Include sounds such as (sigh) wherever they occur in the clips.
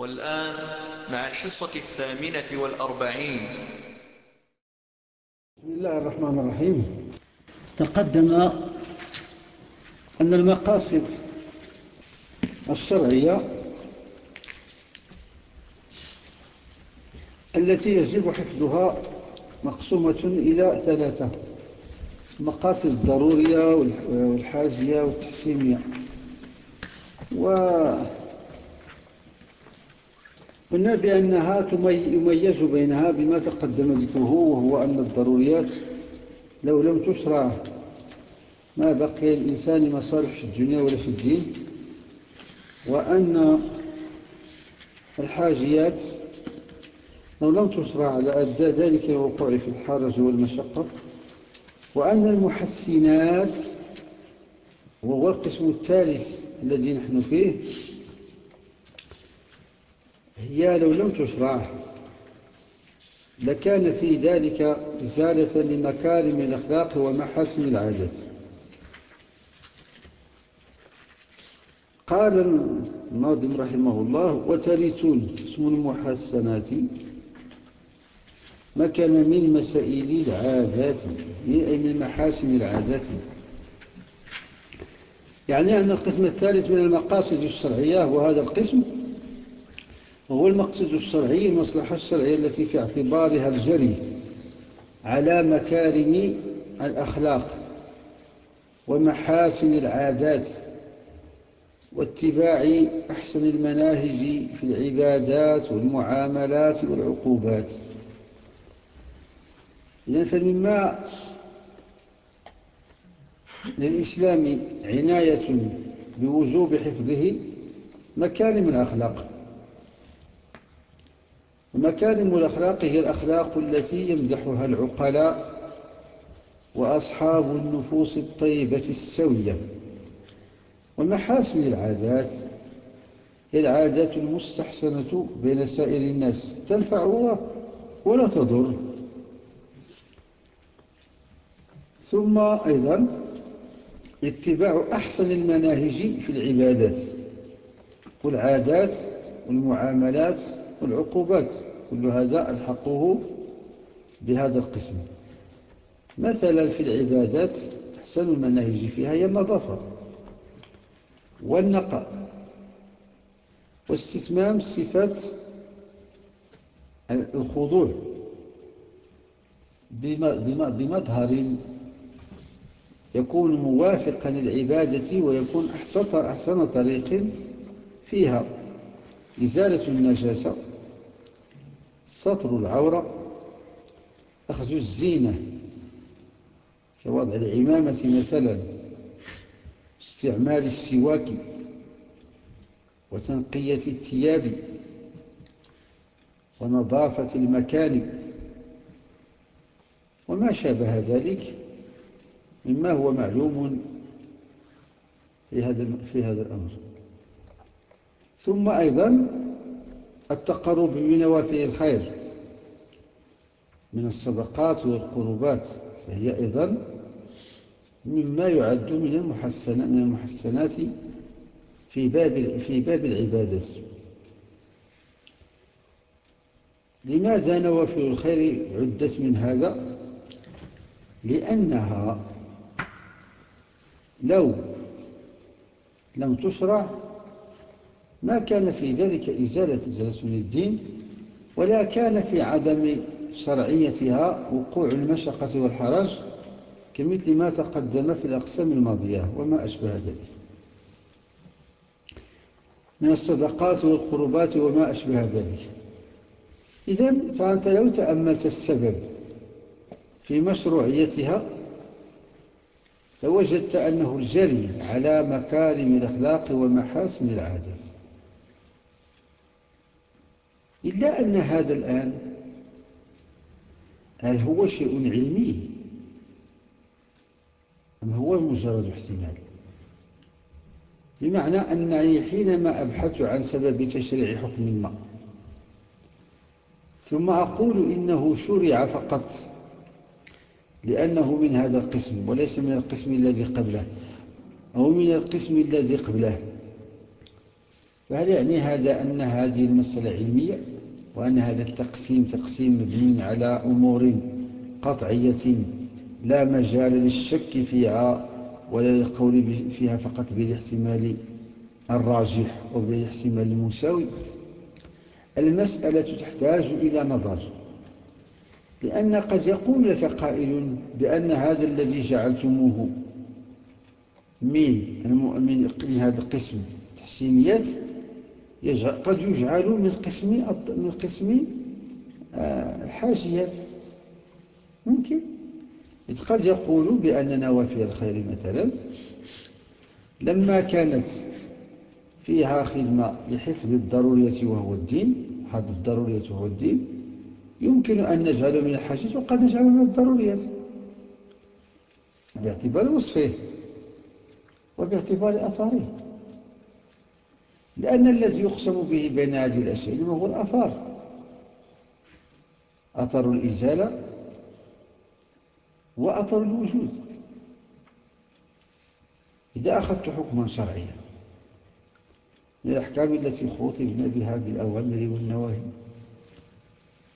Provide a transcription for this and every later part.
والآن مع الحصة الثامنة والأربعين. بسم الله الرحمن الرحيم. تقدم أن المقاصد الشرعية التي يجب حفظها مقسومة إلى ثلاثة المقاصد الضرورية والحاجية والتحسينية. و قلنا بأنها يميز بينها بما تقدم ذكره وهو أن الضروريات لو لم تشرع ما بقي الإنسان مصالح في الدنيا ولا في الدين وأن الحاجيات لو لم تشرع لأدى ذلك الوقوع في الحرج والمشقة وأن المحسنات وهو القسم الثالث الذي نحن فيه هي لو لم تشرع لكان في ذلك إزالة لمكارم الأخلاق ومحاسن العادات. قال الناظم رحمه الله وتريتون اسم المحسنات مكان من مسائل العادات أي من محاسن العادات. يعني أن القسم الثالث من المقاصد الشرعية وهذا القسم وهو المقصد الشرعي المصلحة الشرعية التي في اعتبارها الجري على مكارم الأخلاق ومحاسن العادات واتباع أحسن المناهج في العبادات والمعاملات والعقوبات. إذن فمما للإسلام عناية بوجوب حفظه مكارم الأخلاق. ومكارم الأخلاق هي الأخلاق التي يمدحها العقلاء وأصحاب النفوس الطيبة السوية. ومحاسن العادات هي العادات المستحسنة بين سائر الناس تنفع ولا تضر ثم أيضا اتباع أحسن المناهج في العبادات. والعادات والمعاملات والعقوبات. كل هذا الحقه بهذا القسم. مثلا في العبادات أحسن المناهج فيها هي النظافة والنقاء واستتمام صفات الخضوع بمظهر يكون موافقا للعبادة ويكون أحسن طريق فيها. إزالة النجاسة سطر العورة أخذ الزينة كوضع العمامة مثلا استعمال السواك وتنقية الثياب ونظافة المكان. وما شابه ذلك مما هو معلوم في هذا في هذا الأمر. ثم أيضا التقرب بنوافل الخير من الصدقات والقربات فهي أيضا مما يعد من المحسنات في باب في باب العبادة لماذا نوافل الخير عدت من هذا؟ لأنها لو لم تشرع ما كان في ذلك إزالة من الدين ولا كان في عدم شرعيتها وقوع المشقة والحرج كمثل ما تقدم في الأقسام الماضية وما أشبه ذلك. من الصدقات والقربات وما أشبه ذلك. إذن فأنت لو تأملت السبب في مشروعيتها لوجدت أنه الجري على مكارم الأخلاق ومحاسن العادات. إلا أن هذا الآن هل هو شيء علمي؟ أم هو مجرد احتمال؟ بمعنى أنني حينما أبحث عن سبب تشريع حكم ما ثم أقول إنه شرع فقط لأنه من هذا القسم وليس من القسم الذي قبله أو من القسم الذي قبله. فهل يعني هذا أن هذه المسألة علمية وأن هذا التقسيم تقسيم مبني على أمور قطعية لا مجال للشك فيها ولا للقول فيها فقط بالاحتمال الراجح أو بالاحتمال المساوي؟ المسألة تحتاج إلى نظر لأن قد يقول لك قائل بأن هذا الذي جعلتموه من من هذا القسم تحسينيات قد يجعل من قسم من قسم الحاجيات. آه، ممكن. إذ قد يقول بأن نوافل الخير مثلا لما كانت فيها خدمة لحفظ الضرورية وهو الدين حفظ الضرورية وهو الدين يمكن أن نجعله من الحاجات وقد نجعله من الضروريات. باعتبار وصفه وباعتبار أثاره. لأن الذي يقسم به بين هذه الأشياء هو الأثار. أثر الإزالة وأثر الوجود. إذا أخذت حكما شرعيا من الأحكام التي خطبنا بها بالأوامر والنواهي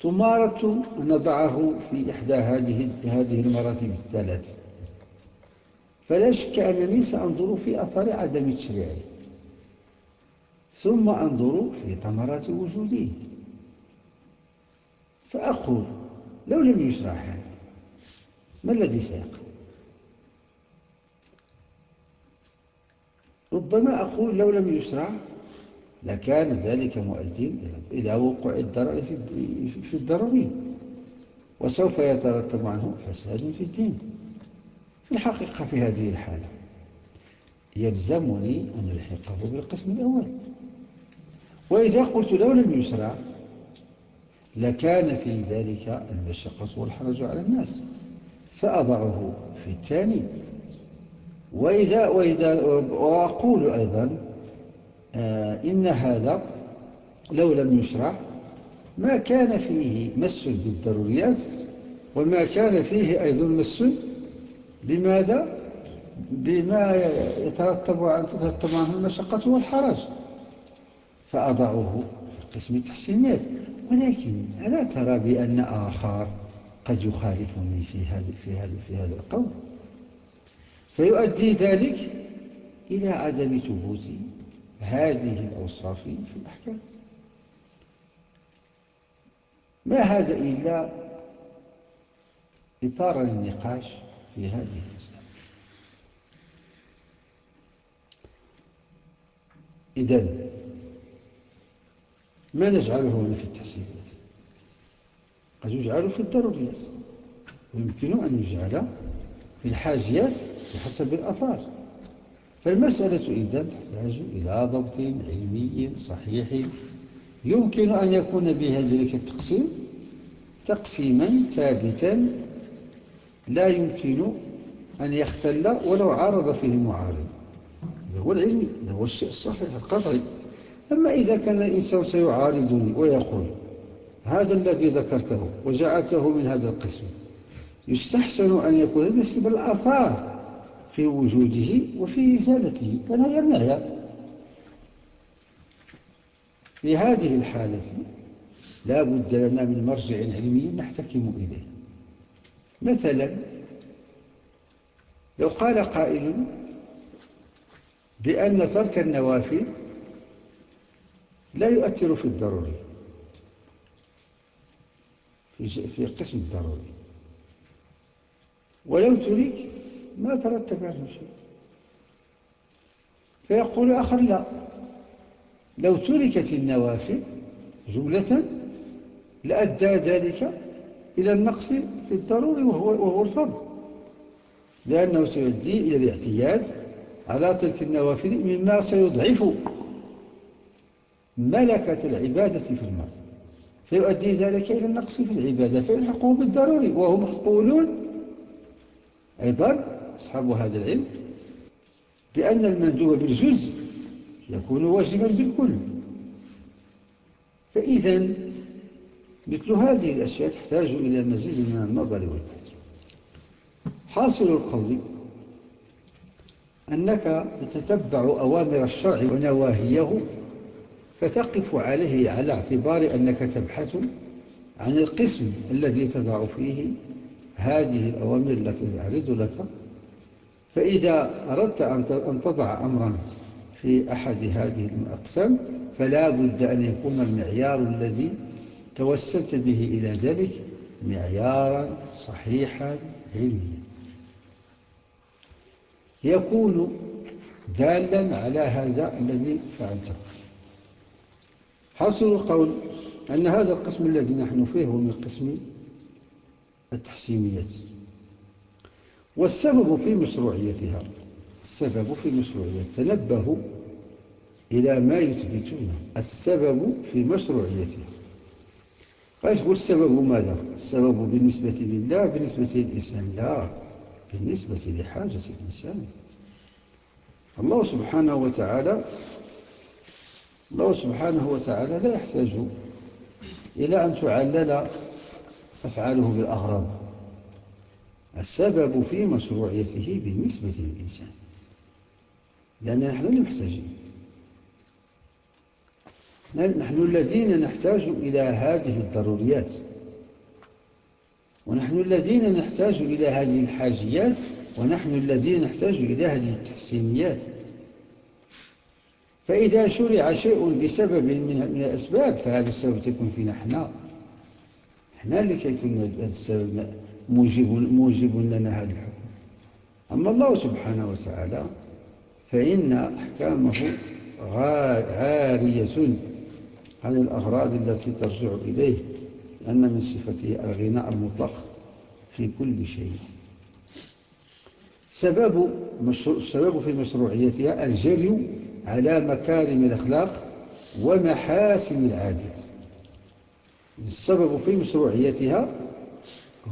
أن نضعه في إحدى هذه هذه المراتب الثلاث. فلا شك أنني سأنظر في أثر عدم تشريعه ثم أنظر في ثمرات وجوده فأقول لو لم يشرع هذا ما الذي سيقع؟ ربما أقول لو لم يشرع لكان ذلك مؤدين إلى وقوع الضرر في الضروري وسوف يترتب عنه فساد في الدين. في الحقيقة في هذه الحالة يلزمني أن ألحقه بالقسم الأول. وإذا قلت لو لم يشرع لكان في ذلك المشقة والحرج على الناس فأضعه في الثاني وإذا, وإذا وأقول أيضا آه، إن هذا لو لم يشرع ما كان فيه مس بالضروريات وما كان فيه أيضا مس لماذا؟ بما يترتب عن تترتب عنه المشقة والحرج فأضعه في قسم التحسينات ولكن ألا ترى بأن آخر قد يخالفني في هذا في هذا في هذا القول. فيؤدي ذلك إلى عدم ثبوت هذه الأوصاف في الأحكام. ما هذا إلا إثارة للنقاش في هذه المسألة. إذن ما نجعله هنا في التحسينات قد يجعل في الضروريات ويمكن أن يجعل في الحاجيات بحسب الأثار. فالمسألة إذن تحتاج إلى ضبط علمي صحيح. يمكن أن يكون بها ذلك التقسيم. تقسيما ثابتا. لا يمكن أن يختل ولو عارض فيه معارض هذا هو العلمي. هذا هو الشيء الصحيح القطعي. أما إذا كان الإنسان سيعارضني ويقول هذا الذي ذكرته وجعلته من هذا القسم. يستحسن أن يكون بحسب الآثار في وجوده وفي إزالته فلا يمنع في هذه الحالة لا بد لنا من مرجع علمي نحتكم إليه. مثلا لو قال قائل بأن ترك النوافل لا يؤثر في الضروري. في قسم الضروري. ولو ترك ما ترتب عنه شيء فيقول آخر لا. لو تركت النوافل جملة لأدى ذلك إلى النقص في الضروري وهو, وهو الفرض. لأنه سيؤدي إلى الاعتياد على تلك النوافل مما سيضعف ملكة العبادة في المال. فيؤدي ذلك إلى النقص في العبادة فيلحقه بالضروري وهم يقولون أيضا أصحاب هذا العلم بأن المندوب بالجزء يكون واجبا بالكل. فإذا مثل هذه الأشياء تحتاج إلى مزيد من النظر والبحث حاصل القول أنك تتتبع أوامر الشرع ونواهيه فتقف عليه على اعتبار أنك تبحث عن القسم الذي تضع فيه هذه الأوامر التي تعرض لك. فإذا أردت أن تضع أمرا في أحد هذه الأقسام فلا بد أن يكون المعيار الذي توسلت به إلى ذلك معيارا صحيحا علميا. يكون دالا على هذا الذي فعلته. حاصل القول أن هذا القسم الذي نحن فيه هو من قسم التحسينيات. والسبب في مشروعيتها السبب في مشروعيتها تنبهوا إلى ما يثبتونه السبب في مشروعيتها. قال يقول السبب ماذا؟ السبب بالنسبة لله بالنسبة للإنسان؟ لا بالنسبة لحاجة الإنسان. الله سبحانه وتعالى الله سبحانه وتعالى لا يحتاج إلى أن تعلل أفعاله بالأغراض. السبب في مشروعيته بالنسبة للإنسان. لأننا نحن المحتاجين. نحن الذين نحتاج إلى هذه الضروريات. ونحن الذين نحتاج إلى هذه الحاجيات. ونحن الذين نحتاج إلى هذه التحسينيات. فإذا شرع شيء بسبب من الأسباب فهذا السبب تكون فينا إحنا. إحنا اللي كيكون هذا السبب موجب, موجب لنا هذا الحكم. أما الله سبحانه وتعالى فإن أحكامه عارية. عن الأغراض التي ترجع إليه لأن من صفته الغناء المطلق في كل شيء. سبب, السبب في مشروعيتها الجري على مكارم الأخلاق ومحاسن العادات السبب في مشروعيتها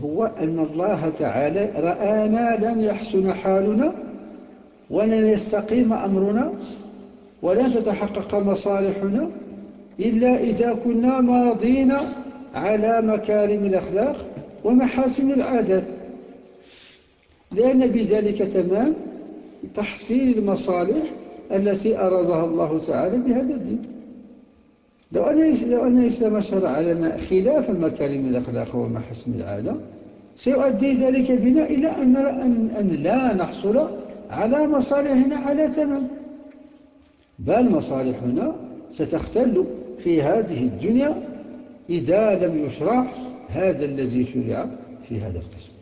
هو أن الله تعالى رآنا لن يحسن حالنا ولن يستقيم أمرنا ولن تتحقق مصالحنا إلا إذا كنا ماضين على مكارم الأخلاق ومحاسن العادات. لأن بذلك تمام تحصيل المصالح التي أرادها الله تعالى بهذا الدين. لو أن لو أن الإسلام شرع لنا خلاف مكارم الأخلاق ومحاسن العادة سيؤدي ذلك بنا إلى أن, أن, أن لا نحصل على مصالحنا على تمام. بل مصالحنا ستختل في هذه الدنيا إذا لم يشرع هذا الذي شرع في هذا القسم.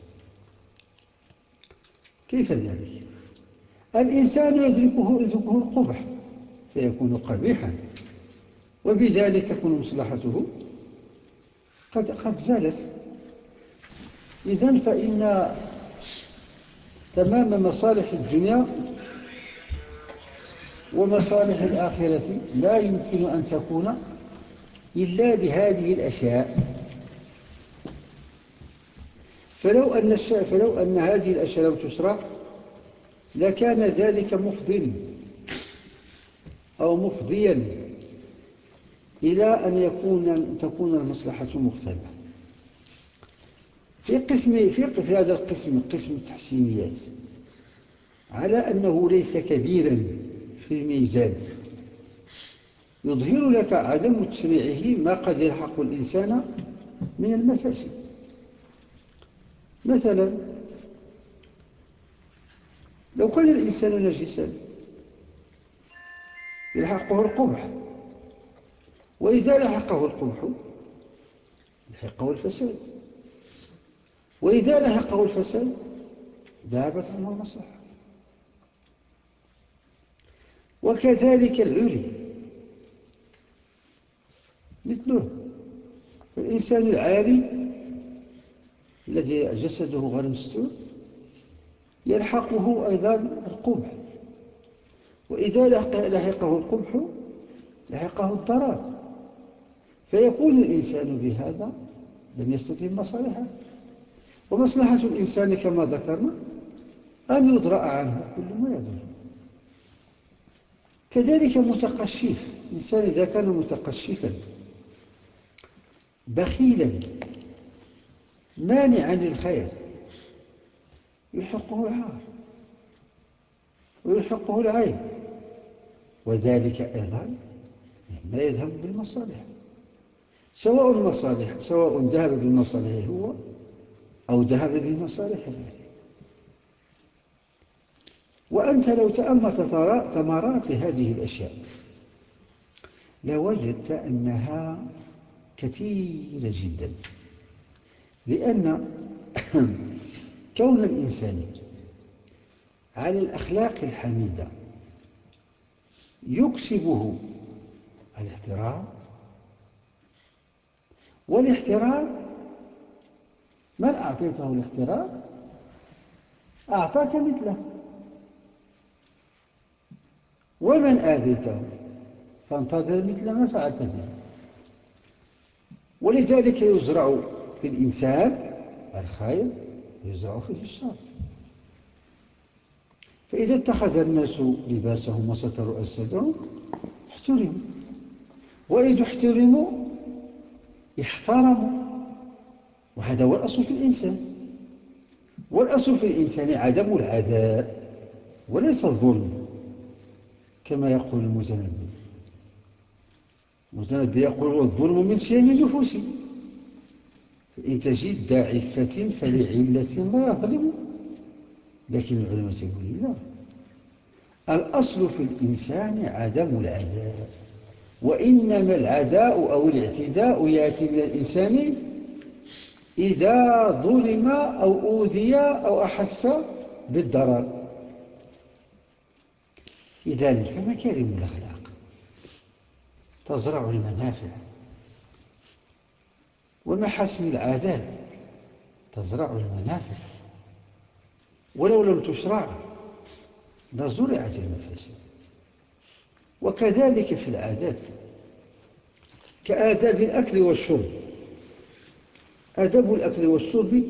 كيف ذلك؟ الإنسان يدركه, يدركه القبح فيكون قبيحا. وبذلك تكون مصلحته قد, قد زالت. إذن فإن تمام مصالح الدنيا ومصالح الآخرة لا يمكن أن تكون إلا بهذه الأشياء. فلو أن, فلو أن هذه الأشياء لم تشرع لكان ذلك مفضل أو مفضيا إلى أن يكون تكون المصلحة مختلفة. في قسم في هذا القسم قسم التحسينيات على أنه ليس كبيرا في الميزان. يظهر لك عدم تشريعه ما قد يلحق الإنسان من المفاسد. مثلا لو كان الإنسان نجسا يلحقه القبح. وإذا لحقه القبح لحقه الفساد. وإذا لحقه الفساد ذهبت عنه المصلحة. وكذلك العري مثله الإنسان العاري الذي جسده غير مستور يلحقه أيضا القبح وإذا لحقه القبح لحقه الضرر فيكون الإنسان بهذا لم يستتم مصالحه. ومصلحة الإنسان كما ذكرنا أن يدرأ عنه كل ما يدر كذلك متقشف الإنسان إذا كان متقشفا بخيلا مانعا للخير يحقه العار ويلحقه العين. وذلك أيضا ما يذهب بالمصالح. سواء المصالح سواء ذهب بالمصالح هو أو ذهب بمصالح غيره وأنت لو تأملت ثمرات هذه الأشياء لوجدت أنها كثيرة جدا. لأن كون الإنسان على الأخلاق الحميدة يكسبه الاحترام والاحترام من أعطيته الاحترام؟ أعطاك مثله. ومن آذيته؟ فانتظر مثل ما فعلت به ولذلك يزرع في الإنسان الخير يزرع فيه الشر فإذا اتخذ الناس لباسهم وستروا أجسادهم احترموا. وإذا احترموا احترموا. وهذا هو الأصل في الإنسان. والأصل في الإنسان عدم العداء وليس الظلم كما يقول المتنبي. المتنبي يقول الظلم من سيم النفوس فإن تجد ذا عفة فلعلة لا يظلم. لكن العلماء يقول لا. الأصل في الإنسان عدم العداء وإنما العداء أو الاعتداء يأتي من الإنسان إذا ظلم أو أوذي أو أحس بالضرر. لذلك فمكارم الأخلاق؟ تزرع المنافع ومحاسن العادات تزرع المنافع ولو لم تشرع لزرعت المفاسد. وكذلك في العادات. كآداب الأكل والشرب. آداب الأكل والشرب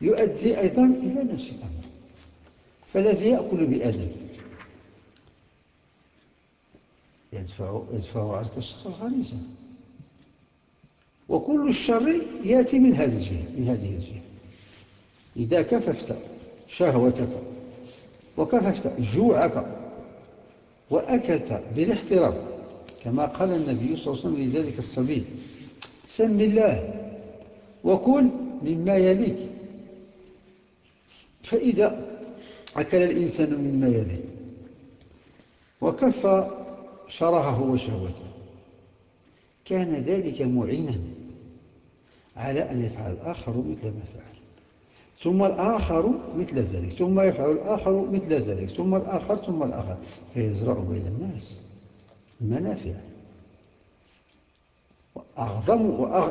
يؤدي أيضا إلى نفس الأمر. فالذي يأكل بأدب يدفع, يدفع عنك الشر الغريزة وكل الشر يأتي من هذه الجهة من هذه الجهة. إذا كففت شهوتك وكففت جوعك وأكلت بالاحترام كما قال النبي صلى الله عليه وسلم لذلك الصبي سم الله وكل مما يليك. فإذا أكل الإنسان مما يلي وكف شرهه وشهوته كان ذلك معينا. على أن يفعل الآخر مثل ما فعل. ثم الآخر مثل ذلك ثم يفعل الآخر مثل ذلك ثم الآخر ثم الآخر. فيزرع بين الناس المنافع وأعظم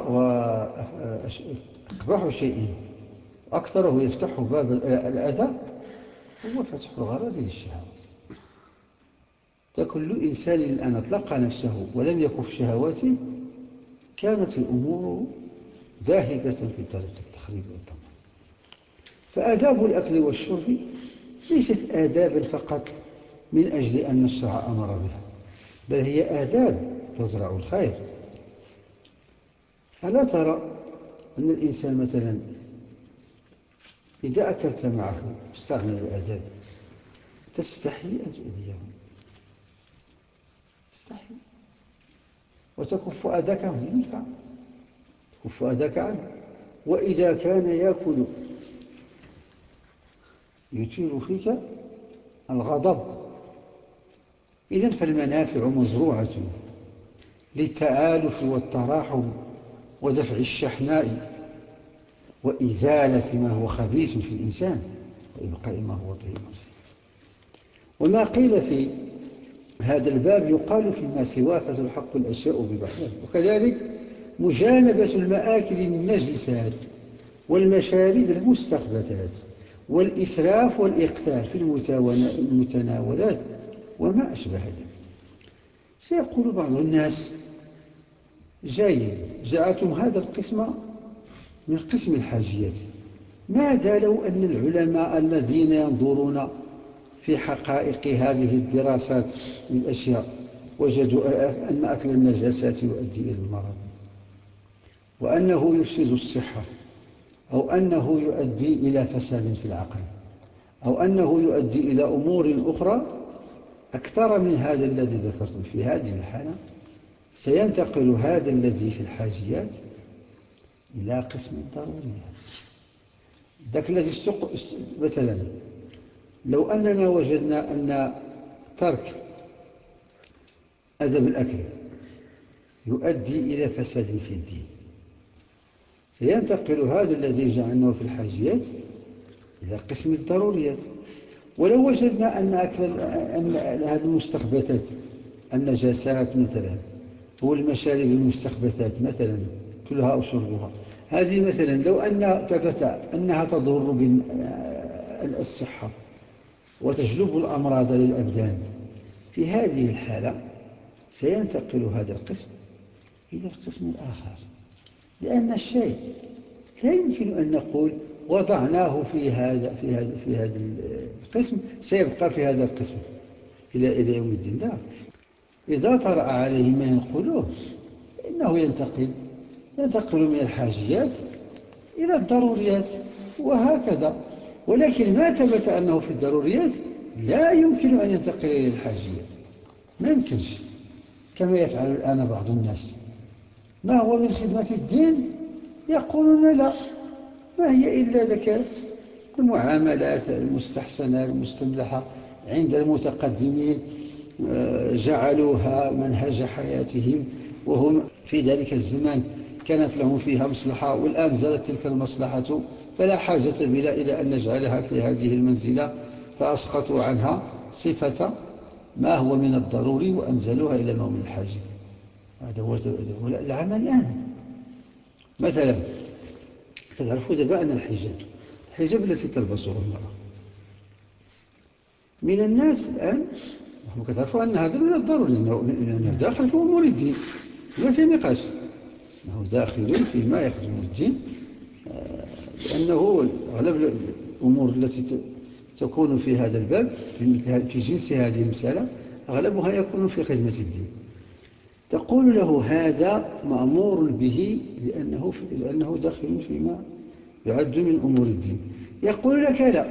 وأقبح شيء أكثره يفتح باب الأذى هو فتح الغرض للشهوات كل إنسان الآن أطلق نفسه ولم يكف شهواته كانت الأمور ذاهبة في طريق التخريب والدمار فآداب الأكل والشرب ليست آدابا فقط من أجل أن الشرع أمر بها بل هي آداب تزرع الخير. ألا ترى أن الإنسان مثلا إذا أكلت معه استعمل الآداب؟ تستحي أن تؤذيه. تستحي. وتكف أذاك عنه تكف أذاك عنه وإذا كان يأكل يثير فيك الغضب. إذا فالمنافع مزروعة للتآلف والتراحم ودفع الشحناء وإزالة ما هو خبيث في الإنسان وإبقاء ما هو طيب. وما قيل في هذا الباب يقال فيما سواه فتلحق الأشياء ببعضها وكذلك مجانبة المآكل النجسات والمشارب المستخبتات والإسراف والإقتال في المتناولات وما أشبه ذلك. سيقول بعض الناس جيد جاءتم هذا القسم من قسم الحاجيات. ماذا لو أن العلماء الذين ينظرون في حقائق هذه الدراسات للأشياء وجدوا أن أكل النجاسات يؤدي إلى المرض؟ وأنه يفسد الصحة أو أنه يؤدي إلى فساد في العقل أو أنه يؤدي إلى أمور أخرى أكثر من هذا الذي ذكرت في هذه الحالة. سينتقل هذا الذي في الحاجيات إلى قسم الضروريات. ذاك الذي استق... مثلا لو أننا وجدنا أن ترك أدب الأكل يؤدي إلى فساد في الدين سينتقل هذا الذي جعلناه في الحاجيات إلى قسم الضروريات. ولو وجدنا أن, أكل أن هذه المستخبثات النجاسات مثلا والمشارب المستخبثات مثلا كلها أو شربها. هذه مثلا لو أن ثبت أنها تضر بالصحة وتجلب الأمراض للأبدان في هذه الحالة سينتقل هذا القسم إلى القسم الآخر. لأن الشيء لا يمكن أن نقول وضعناه في هذا في هذا في هذا القسم سيبقى في هذا القسم إلى إلى يوم الدين. لا. إذا طرأ عليه ما ينقلوه إنه ينتقل ينتقل من الحاجيات إلى الضروريات وهكذا. ولكن ما ثبت أنه في الضروريات لا يمكن أن ينتقل إلى الحاجيات. ما يمكنش كما يفعل الآن بعض الناس. ما هو من خدمة الدين؟ يقولون لا. ما هي إلا ذكاء؟ المعاملات المستحسنة المستملحة عند المتقدمين آه، جعلوها منهج حياتهم وهم في ذلك الزمان كانت لهم فيها مصلحة والآن زالت تلك المصلحة فلا حاجة بلا إلى أن نجعلها في هذه المنزلة. فأسقطوا عنها صفة ما هو من الضروري وأنزلوها إلى ما هو من الحاجة. هذا هو العمل الآن مثلا تعرفوا دابا أن الحجاب الحجاب التي تلبسه المرأة. من الناس الآن كتعرفوا أن هذا من الضروري لأنه داخل في أمور الدين ما في نقاش. أنه داخل فيما يخدم الدين آه، لأنه أغلب الأمور التي تكون في هذا الباب في جنس هذه المسألة أغلبها يكون في خدمة الدين. تقول له هذا مأمور به لأنه, لأنه داخل فيما يعد من أمور الدين. يقول لك لا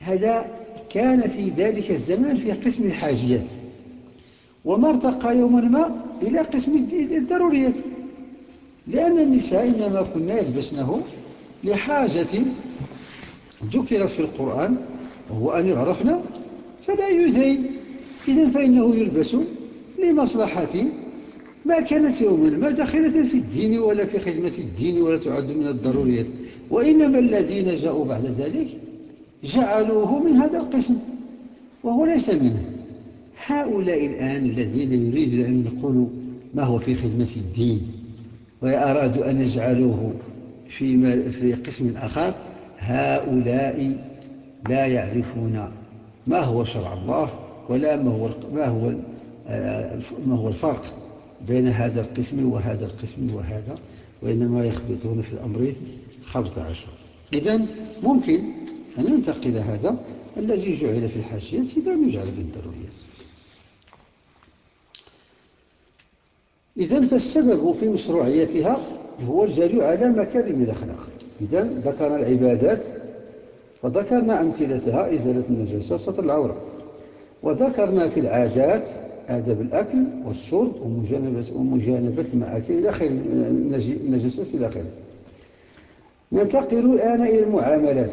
هذا كان في ذلك الزمان في قسم الحاجيات وما ارتقى يوما ما إلى قسم الضروريات لأن النساء إنما كنا يلبسنه لحاجة ذكرت في القرآن وهو أن يعرفنا فلا يزين إذن فإنه يلبس لمصلحة ما كانت يوما ما دخلت في الدين ولا في خدمة الدين ولا تعد من الضروريات. وإنما الذين جاءوا بعد ذلك جعلوه من هذا القسم وهو ليس منه. هؤلاء الآن الذين يريدون أن يقولوا ما هو في خدمة الدين وأرادوا أن يجعلوه في, في قسم آخر هؤلاء لا يعرفون ما هو شرع الله ولا ما هو, ما هو, ما هو الفرق بين هذا القسم وهذا القسم وهذا وإنما يخبطون في الأمر خبط عشر. إذن ممكن أن ننتقل هذا الذي جعل في الحاشية إلى أن يجعل في الضروريات إذن فالسبب في مشروعيتها هو الجري على مكارم الأخلاق. إذن ذكرنا العبادات وذكرنا أمثلتها إزالة النجاسة وسطر العورة. وذكرنا في العادات آداب الأكل والشرب ومجانبة, ومجانبة المآكل إلى خير النجاسات إلى خير. ننتقل الآن إلى المعاملات.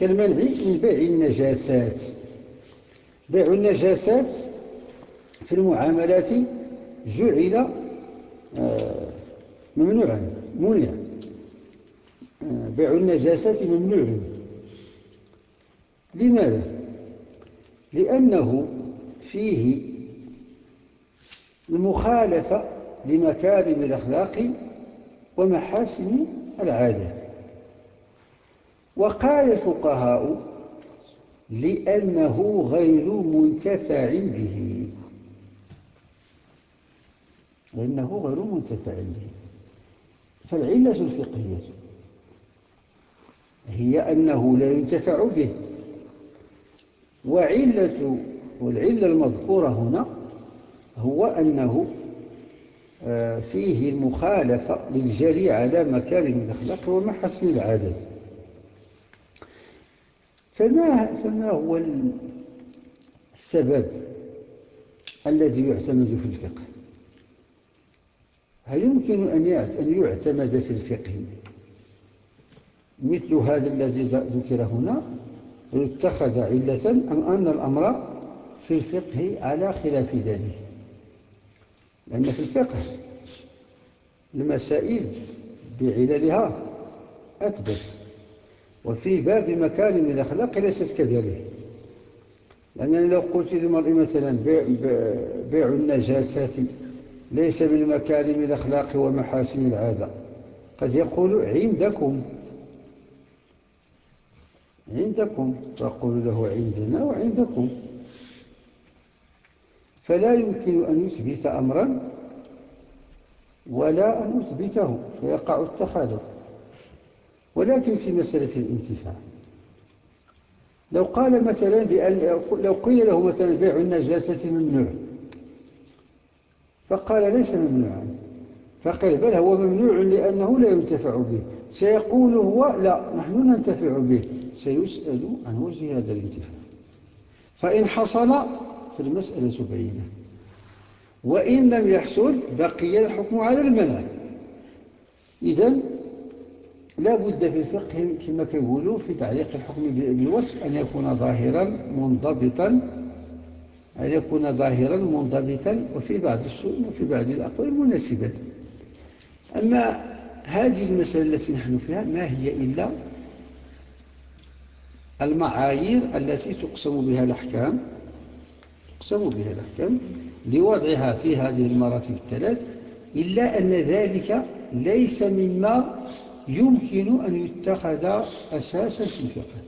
كالمنع من بيع النجاسات. بيع النجاسات في المعاملات جعل آه، ممنوعا منع. آه، بيع النجاسات ممنوع. لماذا؟ لأنه فيه المخالفة لمكارم الأخلاق ومحاسن العادات. وقال الفقهاء لأنه غير منتفع به. لأنه غير منتفع به. فالعلة الفقهية هي أنه لا ينتفع به. وعلة والعلة المذكورة هنا هو أنه آه، فيه المخالفة للجري على مكارم الأخلاق ومحاسن العادات فما, فما هو السبب الذي يعتمد في الفقه؟ هل يمكن أن يعتمد في الفقه مثل هذا الذي ذكر هنا؟ ويتخذ علة أم أن الأمر في الفقه على خلاف ذلك؟ لأن في الفقه المسائل بعللها أثبت وفي باب مكارم الأخلاق ليست كذلك. لأنني لو قلت للمرء مثلا بيع, النجاسات ليس من مكارم الأخلاق ومحاسن العادة. قد يقول عندكم عندكم فأقول له عندنا وعندكم. فلا يمكن أن يثبت أمرا ولا أن أثبته فيقع التخالف ولكن في مسألة الانتفاع لو قال مثلا بأن لو قيل له مثلا بيع النجاسة ممنوع فقال ليس ممنوعا. فقال بل هو ممنوع لأنه لا ينتفع به. سيقول هو لا نحن ننتفع به. سيسأل عن وجه هذا الانتفاع. فإن حصل فالمسألة بينة. وإن لم يحصل بقي الحكم على المنع إذن لا بد في الفقه كما كيقولوا في تعليق الحكم بالوصف أن يكون ظاهرا منضبطا أن يكون ظاهرا منضبطا وفي بعض الشؤون وفي بعض الأقوال مناسبا. أما هذه المسألة التي نحن فيها ما هي إلا المعايير التي تقسم بها الأحكام؟ تقسم بها الأحكام لوضعها في هذه المراتب الثلاث إلا أن ذلك ليس مما يمكن أن يتخذ أساسا في الفقه.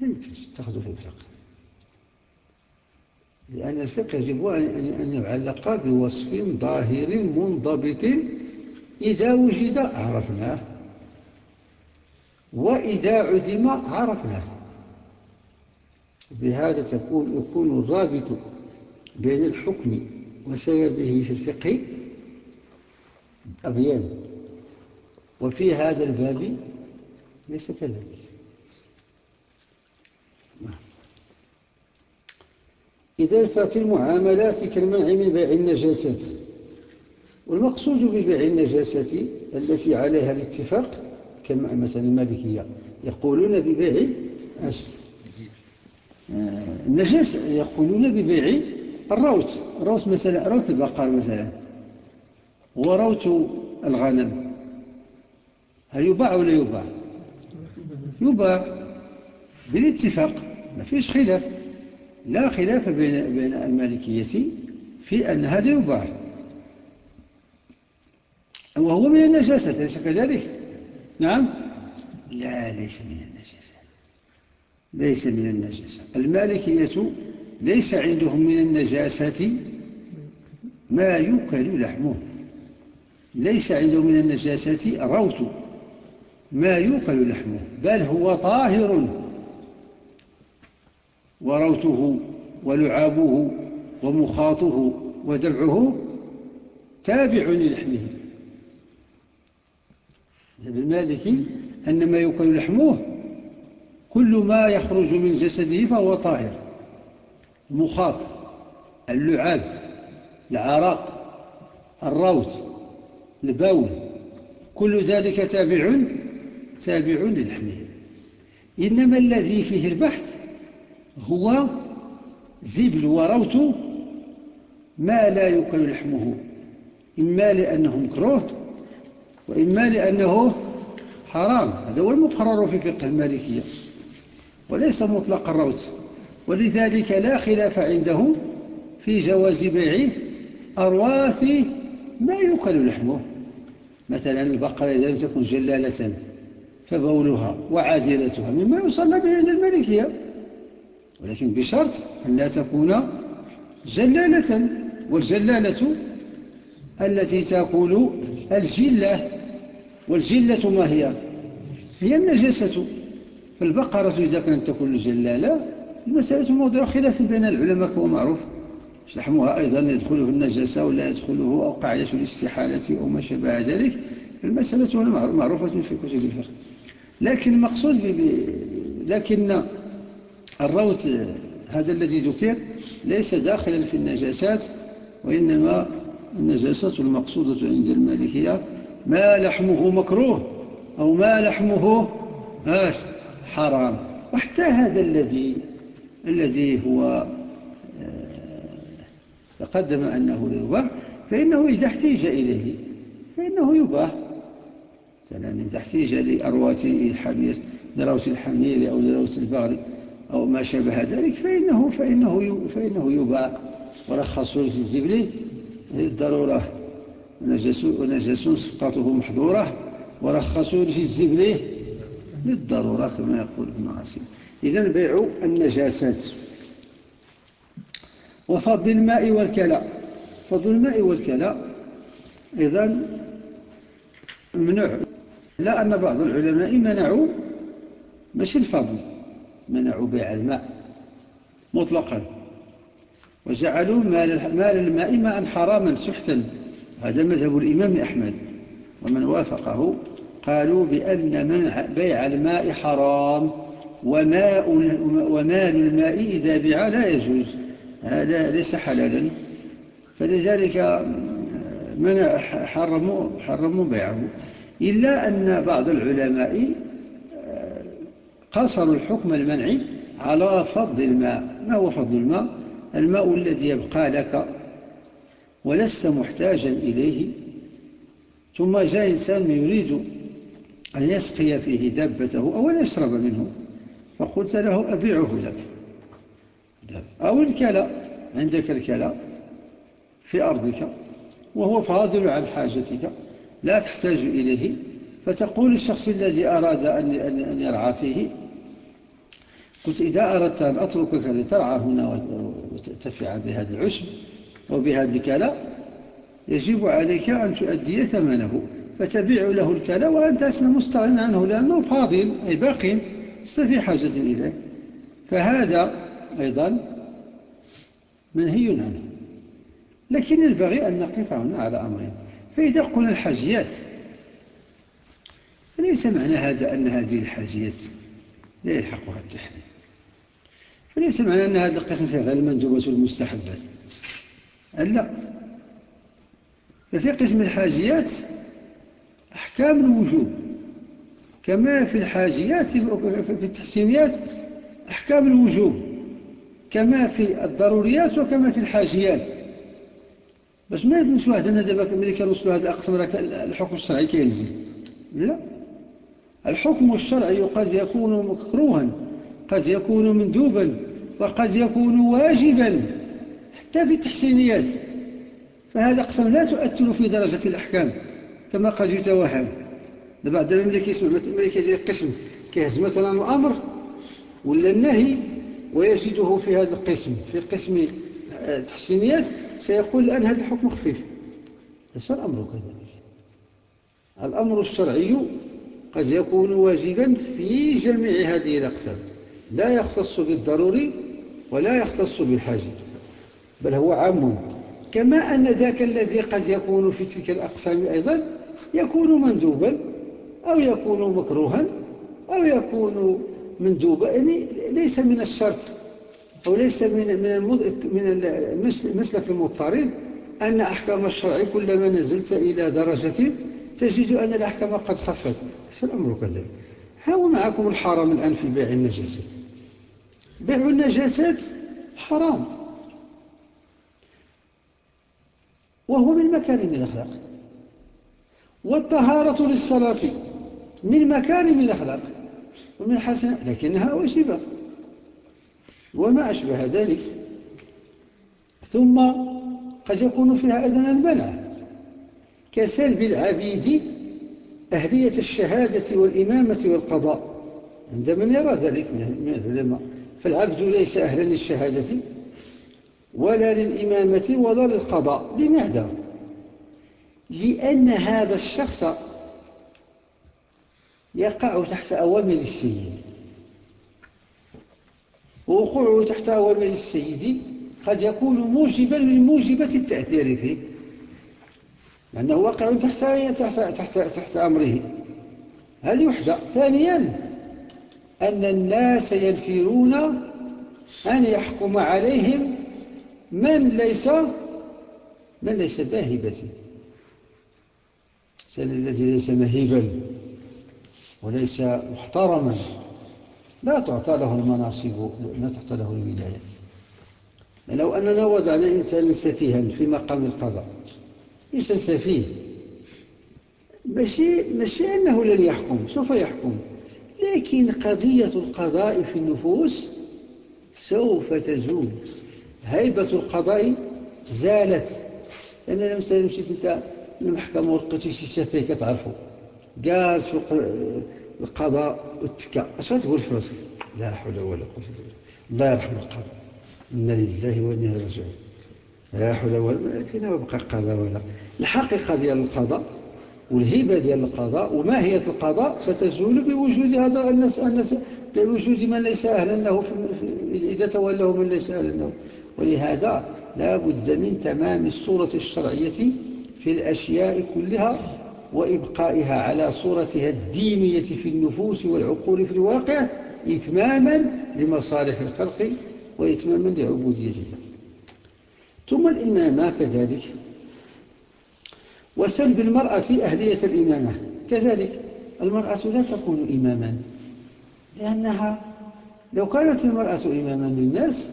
لا يمكن يتخذ في الفقه. لأن الفقه يجب أن يعلق بوصف ظاهر منضبط إذا وجد عرفناه وإذا عدم عرفناه. بهذا تكون يكون الرابط بين الحكم وسببه في الفقه أبيان وفي هذا الباب ليس كذلك. إذا ففي المعاملات كالمنع من بيع النجاسات والمقصود ببيع النجاسات التي عليها الاتفاق كما مثلا المالكية يقولون ببيع النجاسة يقولون ببيع الروث الروث مثلا روث البقر مثلا. وروث الغنم. هل يباع ولا يباع؟ يباع بالاتفاق ما فيش خلاف. لا خلاف بين بين المالكية في أن هذا يباع. وهو من النجاسة ليس كذلك؟ نعم. لا ليس من النجاسة. ليس من النجاسة. المالكية ليس عندهم من النجاسة ما يوكل لحمه. ليس عندهم من النجاسة روت ما يوكل لحمه بل هو طاهر. وروته ولعابه ومخاطه ودمعه تابع للحمه. المالكي أن ما يوكل لحمه كل ما يخرج من جسده فهو طاهر. المخاط اللعاب العراق الروت البول كل ذلك تابع تابع للحمه إنما الذي فيه البحث هو زبل وروت ما لا يكل لحمه إما لأنه مكروه وإما لأنه حرام. هذا هو المقرر في فقه المالكية. وليس مطلق الروت. ولذلك لا خلاف عندهم في جواز بيع أرواث ما يكل لحمه. مثلا البقرة إذا لم تكن جلالة فبولها وعادلتها مما يصلى به عند المالكية ولكن بشرط أن لا تكون جلالة والجلالة التي تأكل الجلة والجلة ما هي؟ هي النجاسة. فالبقرة إذا كانت تأكل الجلالة المسألة موضوع خلاف بين العلماء كما معروف. لحمها أيضا يدخله النجاسة ولا يدخله أو قاعدة الاستحالة أو ما شابه ذلك. المسألة معروفة في كتب الفقه. لكن المقصود لكن الروت هذا الذي ذكر ليس داخلا في النجاسات وإنما النجاسة المقصودة عند المالكية ما لحمه مكروه أو ما لحمه حرام. وحتى هذا الذي الذي هو آه، تقدم أنه يباح فإنه إذا احتيج إليه. فإنه يباح. مثلا إذا احتيج لأروات الحمير لروس الحمير أو لروس البغل أو ما شابه ذلك فإنه, فإنه, فإنه يباع ورخصوا في الزبل للضرورة. ونجس صفقته محظورة. ورخصوا في الزبل للضرورة كما يقول ابن عاصم. إذا بيع النجاسات. وفضل الماء والكلاء فضل الماء والكلاء إذا منع. لا أن بعض العلماء منعوا مش الفضل. منعوا بيع الماء مطلقا. وجعلوا مال الماء ماء حراما سحتا. هذا مذهب الإمام أحمد. ومن وافقه قالوا بأن منع بيع الماء حرام وماء ومال الماء إذا بيع لا يجوز. هذا ليس حلالا. فلذلك منع حرموا, حرموا بيعه. إلا أن بعض العلماء قصروا الحكم المنعي على فضل الماء. ما هو فضل الماء؟ الماء الذي يبقى لك ولست محتاجا إليه. ثم جاء إنسان يريد أن يسقي فيه دابته أو أن يشرب منه. فقلت له أبيعه لك. أو الكلاء عندك الكلاء في أرضك وهو فاضل عن حاجتك لا تحتاج إليه. فتقول للشخص الذي أراد أن يرعى فيه قلت إذا أردت أن أتركك لترعى هنا وتتفع بهذا العشب وبهذا الكلاء يجب عليك أن تؤدي ثمنه. فتبيع له الكلاء وأنت مستغن عنه لأنه فاضل أي باق في حاجة إليه. فهذا أيضا منهي عنه. لكن ينبغي أن نقف هنا على أمرين. فإذا قلنا الحاجيات فليس معنى هذا أن هذه الحاجيات لا يلحقها التحريم. فليس معنى أن هذا القسم فيه غير المندوبة والمستحبات. لا ففي قسم الحاجيات أحكام الوجوب كما في الحاجيات في التحسينيات أحكام الوجوب كما في الضروريات وكما في الحاجيات. باش ما يدنس واحد أنا دابا ملي كنوصلوا هذا الأقسام الحكم الشرعي كيلزم لا. الحكم الشرعي قد يكون مكروها قد يكون مندوبا وقد يكون واجبا حتى في التحسينيات. فهذا قسم لا تؤثر في درجة الأحكام. كما قد يتوهم دابا ملي كيسمع ملي كيدير قسم كيهز مثلا الأمر ولا النهي ويجده في هذا القسم في قسم التحسينيات سيقول الآن هذا الحكم خفيف. ليس الأمر كذلك. الأمر الشرعي قد يكون واجبا في جميع هذه الأقسام. لا يختص بالضروري ولا يختص بالحاجة. بل هو عام. كما أن ذاك الذي قد يكون في تلك الأقسام أيضا يكون مندوبا أو يكون مكروها أو يكون مندوبا يعني ليس من الشرط أو ليس من من المسلك المضطرد أن أحكام الشرع كلما نزلت إلى درجة تجد أن الأحكام قد خفت. ليس الأمر كذلك. هو معكم الحرام الآن في بيع النجاسات. بيع النجاسات حرام. وهو من مكارم الأخلاق. والطهارة للصلاة من مكارم الأخلاق ومن حسن لكنها واجبة وما أشبه ذلك. ثم قد يكون فيها أيضا المنع كسلب العبيد أهلية الشهادة والإمامة والقضاء. عند من يرى ذلك من العلماء. فالعبد ليس أهلا للشهادة ولا للإمامة ولا للقضاء. لماذا؟ لأن هذا الشخص يقع تحت أوامر السيد. ووقوعه تحت أوامر السيد قد يكون موجبا من موجبة التأثير فيه لأنه واقع تحت, تحت, تحت, تحت أمره. هذه وحدة. ثانيا أن الناس ينفرون أن يحكم عليهم من ليس من ليس ذاهبة الذي ليس مهيبا وليس محترما لا تعطى له المناصب لا تعطى له الولايات لو أننا وضعنا إنسانا سفيها في مقام القضاء إنسان سفيه. ماشي, ماشي أنه لن يحكم سوف يحكم. لكن قضية القضاء في النفوس سوف تزول. هيبة القضاء زالت. لأن مثلا مشيت أنت المحكمة ولقيتي شي سفيه كتعرفوا جالس فوق القضاء والتكا. أش غتقول في راسك؟ لا حول ولا قوة إلا بالله. الله يرحم القضاء إنا لله وإنا إليه راجعون. لا حول ولا فين يبقى قضاء ولا الحقيقة ديال القضاء والهبة ديال القضاء وماهية القضاء ستزول بوجود هذا الناس الناس بوجود من ليس أهلا له إذا تولاه من ليس أهلا له. ولهذا لا بد من تمام الصورة الشرعية في الأشياء كلها وإبقائها على صورتها الدينية في النفوس والعقول في الواقع إتماما لمصالح الخلق وإتماما لعبوديتها ثم الإمامة كذلك. وسلب المرأة أهلية الإمامة. كذلك المرأة لا تكون إماما لأنها لو كانت المرأة إماما للناس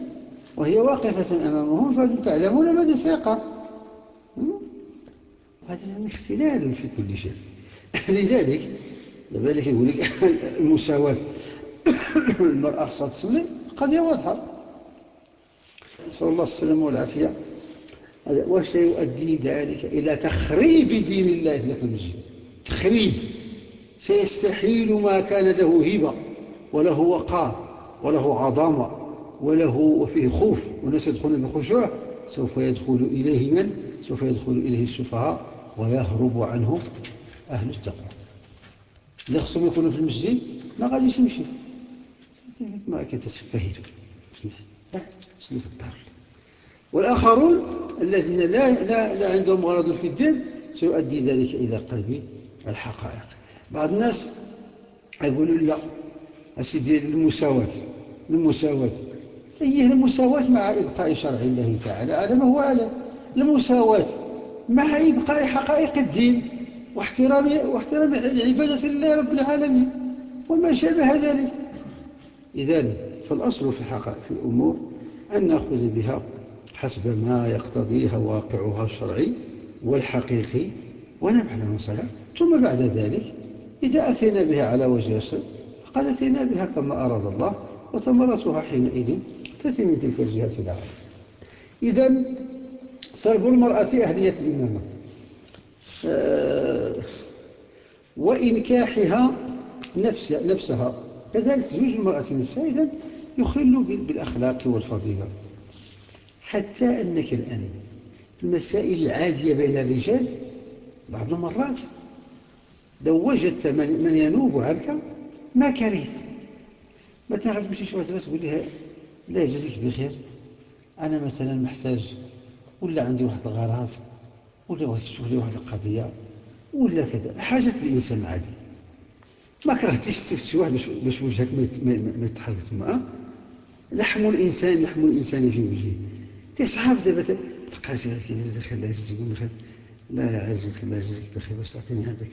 وهي واقفة أمامهم فأنتم تعلمون ماذا سيقع. هذا اختلال في كل شيء. (laughs) لذلك لذلك يقول لك (laughs) المساواة (coughs) المرأة خصها تصلي قضية واضحة. نسأل الله السلامة والعافية. واش يؤدي ذلك إلى تخريب دين الله في المسجد؟ تخريب. سيستحيل ما كان له هبة وله وقار وله عظامة وله وفيه خوف. والناس يدخلون بخشوع سوف يدخل إليه من؟ سوف يدخل إليه السفهاء. ويهرب عنه أهل التقوى. اللي خصهم يكونوا في المسجد ما غاديش يمشي ما كيتسفهدوا لا في الدار. والآخرون الذين لا, لا, لا عندهم غرض في الدين سيؤدي ذلك إلى قلب الحقائق. بعض الناس يقولوا لا أسيدي المساواة المساواة أيه المساواة مع إبقاء شرع الله تعالى؟ على ما هو على المساواة مع إبقاء حقائق الدين واحترام, واحترام العبادة لله رب العالمين وما شابه ذلك. إذن فالأصل في الحقائق في الأمور أن نأخذ بها حسب ما يقتضيها واقعها الشرعي والحقيقي ونبحث عن صلاة ثم بعد ذلك إذا أتينا بها على وجه الشر فقد أتينا بها كما أراد الله وثمرتها حينئذ تأتي من تلك الجهات العالية إذا سلب المرأة أهلية الإمامة. أه وإنكاحها نفس نفسها. كذلك زوج المرأة نفسها إذن يخل بالأخلاق والفضيلة. حتى أنك الآن المسائل العادية بين الرجال بعض المرات لو وجدت من ينوب عنك ما كرهت. مثلا غادي تمشي شي واحدة تقول لها لا يجزيك بخير أنا مثلا محتاج ولا عندي واحد الغرض ولا بغيت تشوف لي واحد القضية ولا كذا. حاجة الإنسان العادي ما كرهتيش تشوف شي واحد باش وجهك ما يتحرك تما لحم الانسان لحم الإنسان في وجهه. تصحاب دابا تلقى شي واحد كيدير بخير لا يجزيك بخير لا يا الله يجزيك بخير باش تعطيني هذاك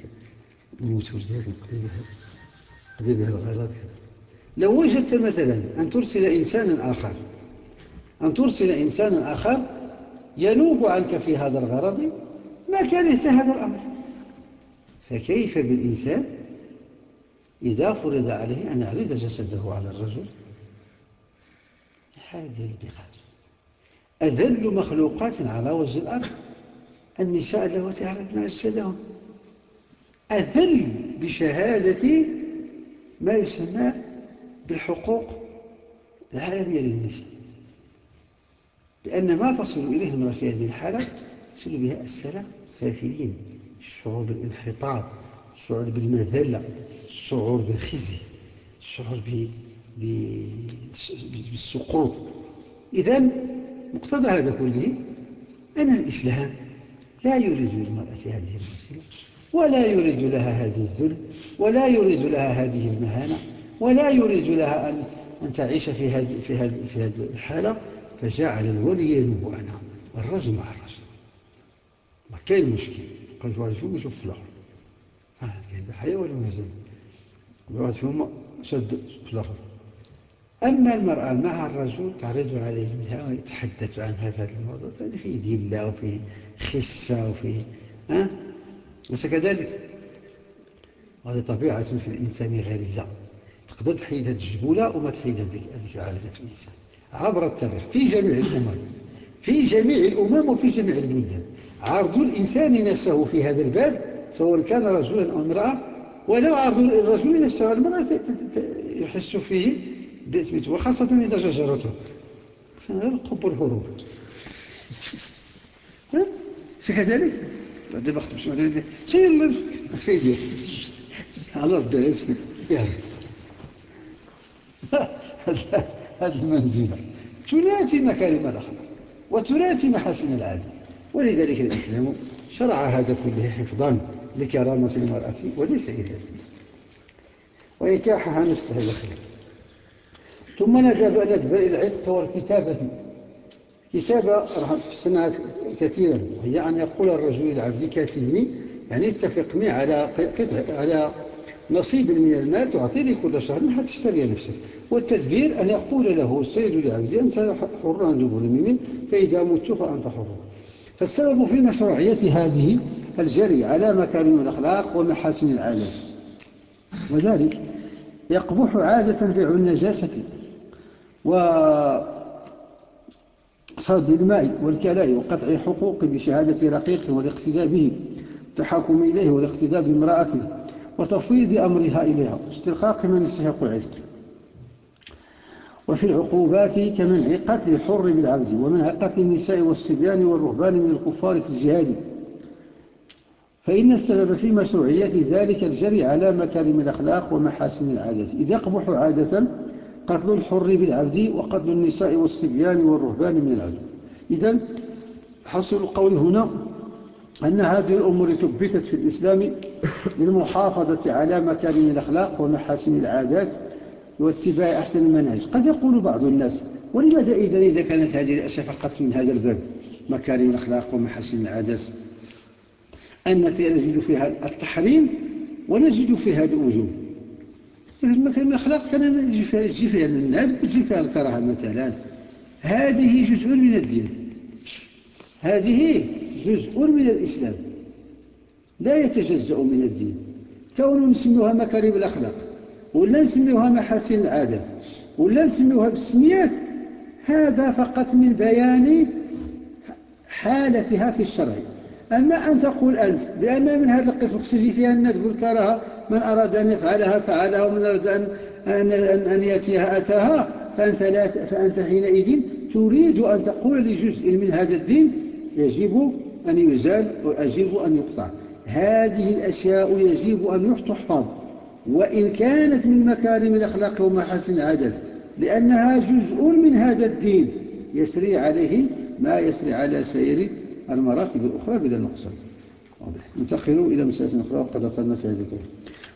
الموتور ديالك نقضي بها نقضي بها الغرض كذا. لو وجدت مثلا أن ترسل إنسانا آخر أن ترسل إنسانا آخر ينوب عنك في هذا الغرض ما كرهت هذا الأمر. فكيف بالإنسان إذا فرض عليه أن يعرض جسده على الرجل؟ ديال البغاء أذل مخلوقات على وجه الأرض. النساء اللواتي عرضنا أجسادهم أذل بشهادة ما يسمى بالحقوق العالمية للنساء. لأن ما تصل إليه المرأة في هذه الحالة تصل بها أسفل سافلين الشعور بالانحطاط الشعور بالمذلة الشعور بالخزي الشعور بالسقوط. إذا مقتضى هذا كله أن الإسلام لا يريد للمرأة هذه المسيرة ولا يريد لها هذه الذل ولا يريد لها هذه المهانة ولا يريد لها أن, أن تعيش في هذه, في, هذه, في هذه الحالة. فجعل الولي ينوب عنها الرجل مع الرجل. ما كاين مشكل. قال واحد فيهم يشوف في الآخر؟ كاين الحياة ولا مازال واحد فيهم شد في الآخر. أما المرأة مع الرجل تعرض عليه ويتحدث عنها في هذا الموضوع فهذا فيه دلة وفيه خسة وفيه ها؟ ليس كذلك؟ هذه طبيعة في الإنسان غريزة. تقدر تحيد هذه الجبولة وما تحيد هذه الغريزة في الإنسان. عبر التاريخ في جميع الأمم في جميع الأمم وفي جميع البلدان. عرض الإنسان نفسه في هذا الباب سواء كان رجلا أو امرأة ولو عرض الرجل نفسه المرأة يحس فيه بإثبته وخاصة إذا ججرته القب والهروب كذلك؟ بعد ما اختبش بعد شيء الله في على ربي يسمع يا (laughs) هذه المنزلة تنافي مكارم الأخلاق وتنافي محاسن العادة ولذلك الإسلام شرع هذا كله حفظا لكرامة المرأة وليس إلا وإكاحها نفسها داخلها ثم ندب إلى العتق والكتابة. كتابة تفسرنا كثيرا وهي أن يقول الرجل للعبد كاتبني يعني اتفقني على على نصيب من المال تعطيني كل شهر حتى تشتري نفسك. والتدبير أن يقول له السيد لعبدي أنت حر عند ابن فإذا مت فأنت حر. فالسبب في مشروعية هذه الجري على مكارم الأخلاق ومحاسن العالم. وذلك يقبح عادة بيع النجاسة وفرض الماء والكلاء وقطع حقوق بشهادة رقيق والاقتداء به التحاكم إليه والاقتداء بامرأته. وتفويض أمرها إليها واسترقاق من يستحق العزق وفي العقوبات كمنع قتل الحر بالعبد ومنع قتل النساء والصبيان والرهبان من الكفار في الجهاد. فإن السبب في مشروعية ذلك الجري على مكارم الأخلاق ومحاسن العادة إذا يقبح عادة قتل الحر بالعبد وقتل النساء والصبيان والرهبان من العدو. إذا حصل القول هنا أن هذه الأمور ثبتت في الإسلام للمحافظة على مكارم الأخلاق ومحاسن العادات واتباع أحسن المنهج قد يقول بعض الناس ولماذا إذا إذا كانت هذه الأشياء فقط من هذا الباب مكارم الأخلاق ومحاسن العادات؟ أن فيها نجد فيها التحريم ونجد فيها الوجوب. مكارم الأخلاق كان يجي فيها, يجي الندب ويجي فيها الكراهة مثلا. هذه جزء من الدين. هذه جزء من الإسلام. لا يتجزأ من الدين. كون نسميها مكارم الأخلاق ولا نسميها محاسن العادات ولا نسميها بالسميات هذا فقط من بيان حالتها في الشرع. أما أن تقول أنت بأن من هذا القسم تجي فيها الندب والكراهة من أراد أن يفعلها فعلها ومن أراد أن, أن, أن يأتيها أتاها فأنت, لا فأنت حينئذ تريد أن تقول لجزء من هذا الدين يجب أن يزال ويجب أن يقطع. هذه الأشياء يجب أن تحفظ وإن كانت من مكارم الأخلاق ومحاسن العدد لأنها جزء من هذا الدين. يسري عليه ما يسري على سائر المراتب الأخرى بلا نقصان. واضح. ننتقل إلى مسألة أخرى وقد أصلنا في هذه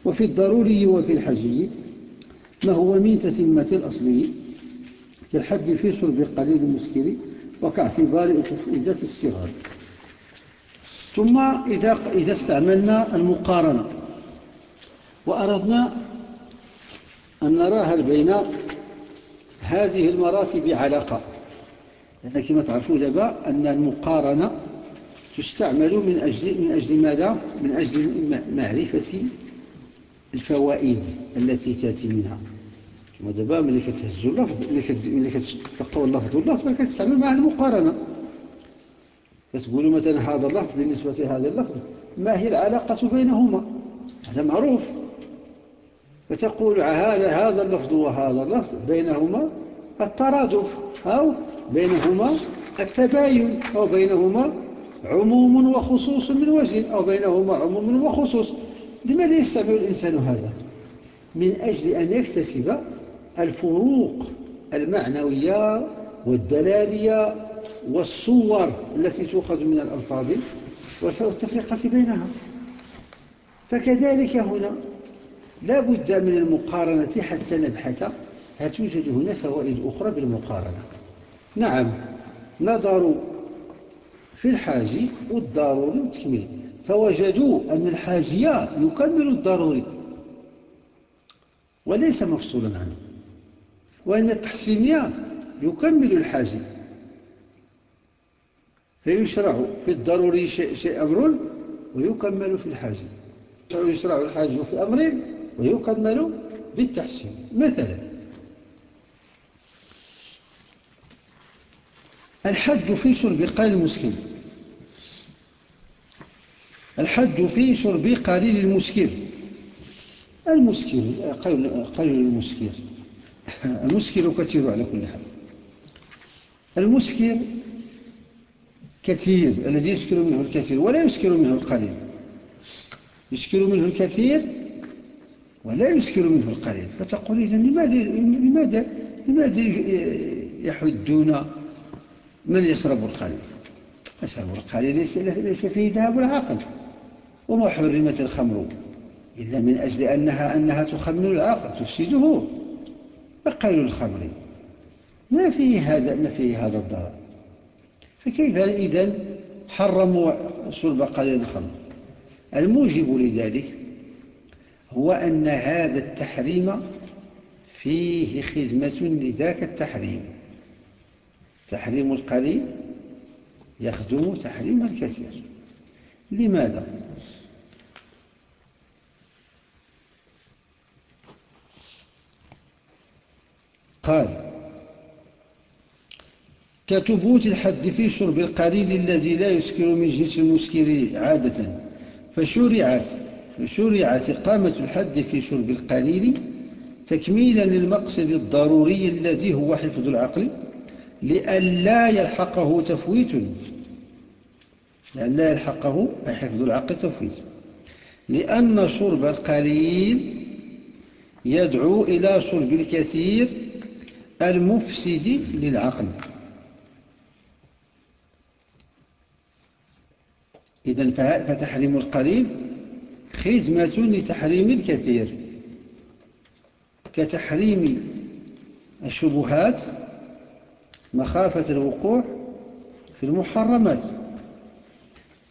وفي الضروري وفي الحجي ما هو من تتمة الأصلي كالحد في شرب قليل المسكر وكاعتبار إذا الصغار؟ ثم إذا, إذا استعملنا المقارنة وأردنا أن نرى هل بين هذه المراتب علاقة. لأن كما تعرفون دابا أن المقارنة تستعمل من أجل, من أجل ماذا؟ من أجل معرفة الفوائد التي تأتي منها. كما دابا ملي كتهزوا اللفظ ملي كتلقوا اللفظ واللفظ كتستعمل مع المقارنة. فتقولوا مثلا هذا اللفظ بالنسبة لهذا اللفظ. ما هي العلاقة بينهما؟ هذا معروف. فتقول هذا هذا اللفظ وهذا اللفظ. بينهما الترادف أو بينهما التباين أو بينهما عموم وخصوص من وجه أو بينهما عموم وخصوص. لماذا يستعمل الإنسان هذا؟ من أجل أن يكتسب الفروق المعنوية والدلالية والصور التي تؤخذ من الألفاظ والتفرقة بينها. فكذلك هنا لا بد من المقارنة حتى نبحث هل توجد هنا فوائد أخرى بالمقارنة؟ نعم نظروا في الحاجي والضروري والتكميل. فوجدوا أن الحاجية يكمل الضروري وليس مفصولا عنه وأن التحسينية يكمل الحاجي. فيشرع في الضروري شيء, شيء أمر ويكمل في الحاجي يشرع الحاج في أمر ويكمل بالتحسين. مثلا الحد في شرب قال المسكين. الحد في شرب قليل المسكر المسكر قليل المسكر المسكر كثير على كل حال. المسكر كثير. الذي يسكر منه الكثير ولا يسكر منه القليل. يسكر منه الكثير ولا يسكر منه القليل. فتقول إذن لماذا, لماذا, لماذا يحدون من يشرب القليل؟ يشرب القليل ليس, ليس فيه ذهب العقل وما حرمت الخمر؟ إلا من أجل أنها, أنها تخمر العقل تفسده. فقيل الخمر. ما فيه هذا ما فيه هذا الضرر. فكيف إذن حرموا شرب قليل الخمر؟ الموجب لذلك هو أن هذا التحريم فيه خدمة لذاك التحريم. تحريم القليل يخدم تحريم الكثير. لماذا؟ قال كتبوت الحد في شرب القليل الذي لا يسكر من جنس المسكر عادة. فشرعت فشرعت إقامة الحد في شرب القليل تكميلا للمقصد الضروري الذي هو حفظ العقل لئلا يلحقه تفويت. لئلا يلحقه حفظ العقل تفويت. لأن شرب القليل يدعو إلى شرب الكثير المفسد للعقل. إذا فتحريم القليل خدمة لتحريم الكثير. كتحريم الشبهات مخافة الوقوع في المحرمات.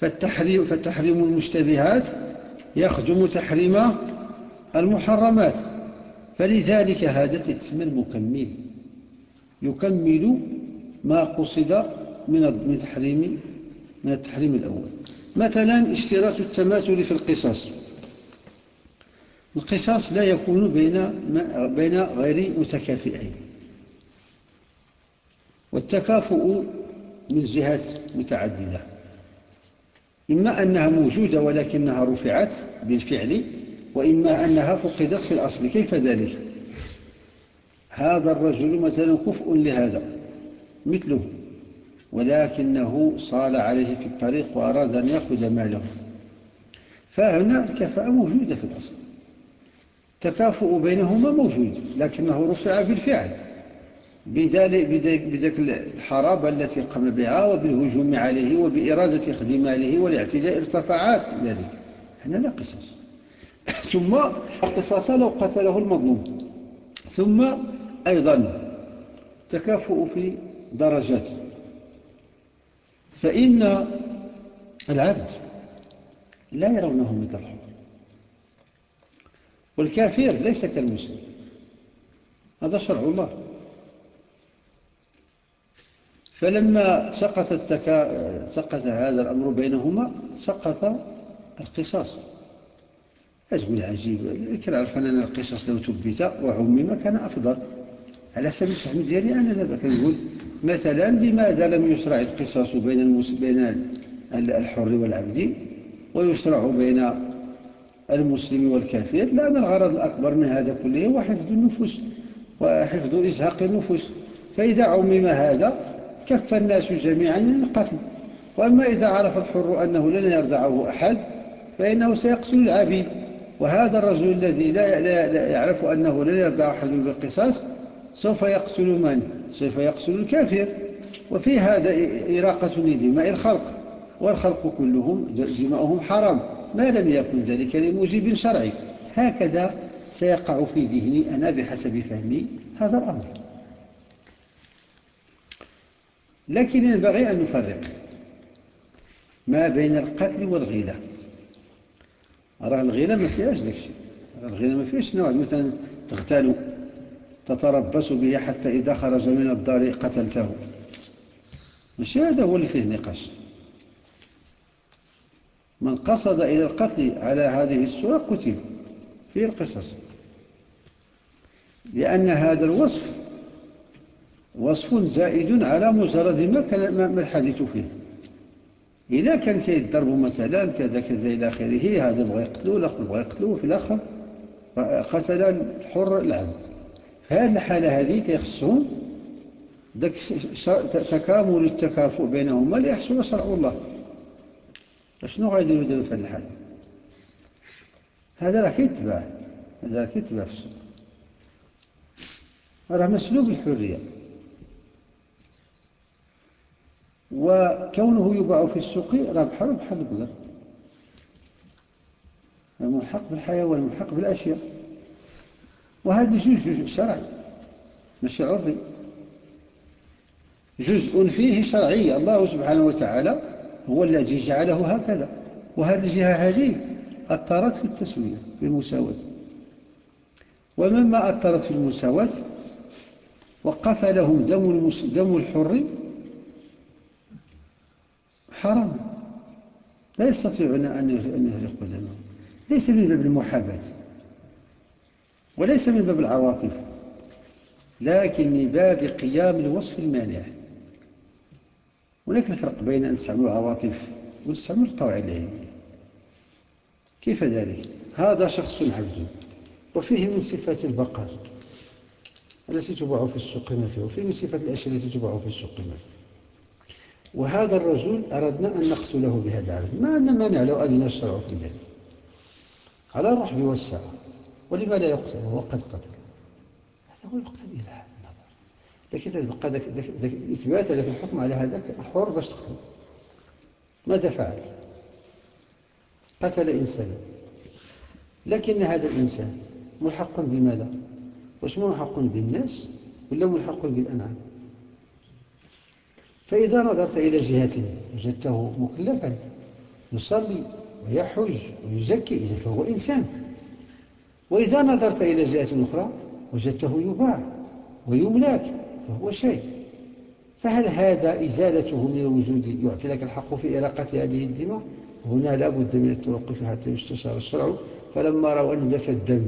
فالتحريم, فالتحريم المشتبهات يخدم تحريم المحرمات. فلذلك هذا تسمى المكمل يكمل ما قصد من تحريم من التحريم الأول. مثلا اشتراط التماثل في القصاص. القصاص لا يكون بين بين غير متكافئين. والتكافؤ من جهات متعددة. إما أنها موجودة ولكنها رفعت بالفعل وإما أنها فقدت في الأصل. كيف ذلك؟ هذا الرجل مثلا كفء لهذا. مثله ولكنه صال عليه في الطريق وأراد أن يأخذ ماله. فهنا الكفاءة موجودة في الأصل. التكافؤ بينهما موجود لكنه رفع بالفعل بذلك الحرابة التي قام بها وبالهجوم عليه وبإرادة أخذ ماله والاعتداء ارتفعات ذلك. هنا لا قصص (coughs) ثم القصاص لو قتله المظلوم. ثم أيضا تكافؤ في درجات. فإن العبد لا يرونه مثل الحر. والكافر ليس كالمسلم. هذا شرع الله. فلما سقط, التكا... سقط هذا الأمر بينهما سقط القصاص. أجب العجيب. لكن عرف أن القصص لو تبت وعمم كان أفضل. على سبيل الفهم ديالي أنا دابا كنقول مثلا لماذا لم يشرع القصاص بين. بين الحر والعبد ويشرع بين المسلم والكافر لأن الغرض الأكبر من هذا كله هو حفظ النفوس وحفظ إزهاق النفوس فإذا عمم هذا كف الناس جميعا من القتل وأما إذا عرف الحر أنه لن يرضعه أحد فإنه سيقتل العبيد وهذا الرجل الذي لا, يعرف أنه لن يرضع أحد بالقصاص سوف يقتل من؟ سوف يقتل الكافر. وفي هذا إراقة لدماء الخلق. والخلق كلهم دماؤهم حرام. ما لم يكن ذلك لموجب شرعي. هكذا سيقع في ذهني أنا بحسب فهمي هذا الأمر. لكن ينبغي أن نفرق ما بين القتل والغيلة. راه الغيلة ما فيهاش ذاك الشيء. الغيلة ما فيهاش نوع. مثلا تغتال تتربص به حتى إذا خرج من الدار قتلته. مش هذا هو اللي فيه نقاش. من قصد إلى القتل على هذه الصورة قتل. فيه القصص. لأن هذا الوصف وصف زائد على مجرد ما كان ما الحديث فيه. إذا كان كيضرب مثلا كذا كذا إلى آخره هذا بغى يقتلوه الآخر بغى يقتلوه في الآخر قتل الحر العبد هذه الحالة هذه تيخصهم ذاك تكامل التكافؤ بينهما ليحصل شرع الله. شنو غايديروا دابا في هذه الحالة؟ هذا راه كيتباع هذا راه كيتباع في السوق. راه مسلوب الحرية وكونه يباع في السوق ربح ربح البقر. الملحق بالحياة والملحق بالأشياء. وهذا جزء شرعي ماشي عرفي جزء فيه شرعي. الله سبحانه وتعالى هو الذي جعله هكذا. وهذه الجهة هذه أثرت في التسوية في المساواة. ومما أثرت في المساواة وقف لهم دم, دم الحر حرام. لا يستطيعون أن يهرقوا دمه. ليس من باب المحاباة. وليس من باب العواطف لكن من باب قيام الوصف المانع. هناك الفرق بين أن نستعمل العواطف ونستعمل القواعد العلمية كيف ذلك؟ هذا شخص عبد وفيه من صفات البقر. التي تباع في السوق ما فيه وفيه من صفات الأشياء التي تباع في السوق ما فيه وهذا الرجل أردنا أن نقتله بهذا العبد ما أن مانع لو أذن الشرع في ذلك. على الرحب والسعة. ولما لا يقتل وهو قد قتل. هذا هو يقتضي النظر. لكن تبقى ذاك إثبات لك الحكم على هذاك الحر باش تقتل. ماذا فعل؟ قتل إنسانا لكن هذا الإنسان ملحق بماذا؟ واش ملحق بالناس ولا ملحق بالأنعام؟ فإذا نظرت إلى جهة وجدته مكلفا يصلي ويحج ويزكي إذا فهو إنسان. وإذا نظرت إلى جهة أخرى وجدته يباع ويملك فهو شيء. فهل هذا إزالته من الوجود يعطي لك الحق في إراقة هذه الدماء؟ هنا لا بد من التوقف حتى يستشار الشرع. فلما رأوا أن ذاك الدم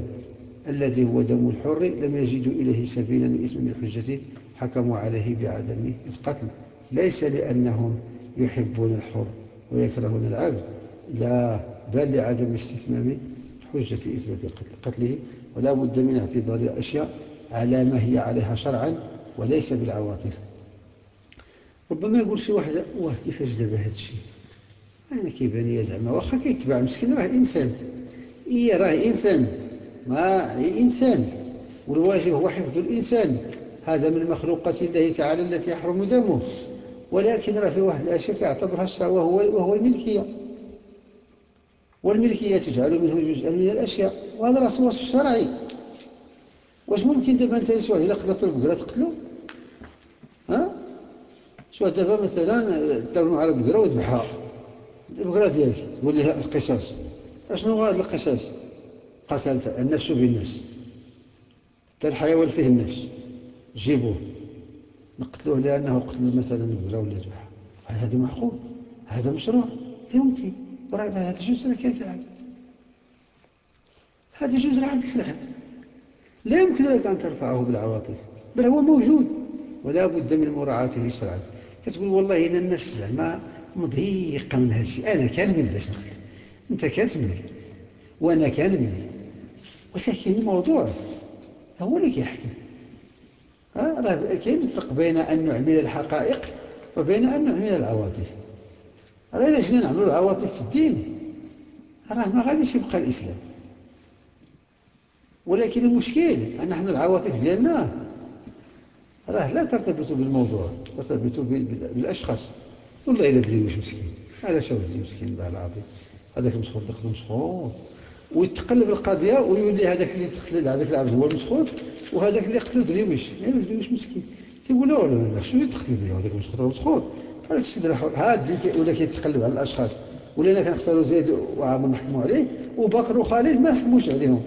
الذي هو دم الحر لم يجدوا إليه سبيلا لإثم الحجة حكموا عليه بعدم القتل. ليس لأنهم يحبون الحر ويكرهون العبد. لا بل لعدم استثمام حجة إثبات قتله ولا بد من اعتبار الأشياء على ما هي عليها شرعا وليس بالعواطف. ربما يقول شي واحد واه كيفاش دابا هذا الشيء؟ أنا كيبان لي زعما واخا كيتبع مسكين راه إنسان. اي راه إنسان. ما إنسان. والواجب هو حفظ الإنسان. هذا من مخلوقات الله تعالى التي يحرم دمه. ولكن راه في واحد الأشياء كيعتبرها الشرع وهو وهو الملكية. والملكية تجعل منه جزءا من الأشياء وهذا راه وصف شرعي واش ممكن دابا أنت شي واحد إلا قدرت البقرة تقتلو ها؟ شي واحد دابا مثلا ترمى على بقره وذبحها البقرة ديالك تقول لها القصاص. أشنو هو هذا القصاص؟ قتلت النفس بالنفس. حتى الحيوان فيه النفس. جيبوه. نقتلوه لأنه قتل مثلا البقرة ولا ذبحها هذا معقول؟ هذا مشروع؟ لا يمكن هذا كان في العبد هذا جزء عندك في العبد لا يمكن لك أن ترفعه بالعواطف بل هو موجود ولا بد من مراعاته شرعا كتقول والله إن النفس زعما مضيقة من هذا الشيء. أنا كان من باش نقتل أنت كانت مني. وأنا كان مني. ولكن الموضوع هو اللي كيحكم. راه كاين الفرق بين أن نعمل الحقائق وبين أن نعمل العواطف. راه إلا جينا نعملوا العواطف في الدين؟ راه ما غاديش يبقى الإسلام. ولكن المشكل أن نحن العواطف ديالنا راه لا ترتبط بالموضوع ترتبط بالأشخاص. والله إلا دري واش مسكين. شو دري مسكين الله العظيم؟ هذاك المسخوط دخل مسخوط ويتقلب القضية ويولي هذاك اللي تقتل هذاك العبد هو المسخوط وهذاك اللي قتلو دريويش يعني دريويش مسكين. تيقول له شنو تقتل بيه هذاك المسخوط؟ مسخوط هذاك السيد هاد ولا كيتقلب على الأشخاص. ولينا كنختاروا زيد وعامر نحكموا عليه وبكر وخالد ما نحكموش عليهم.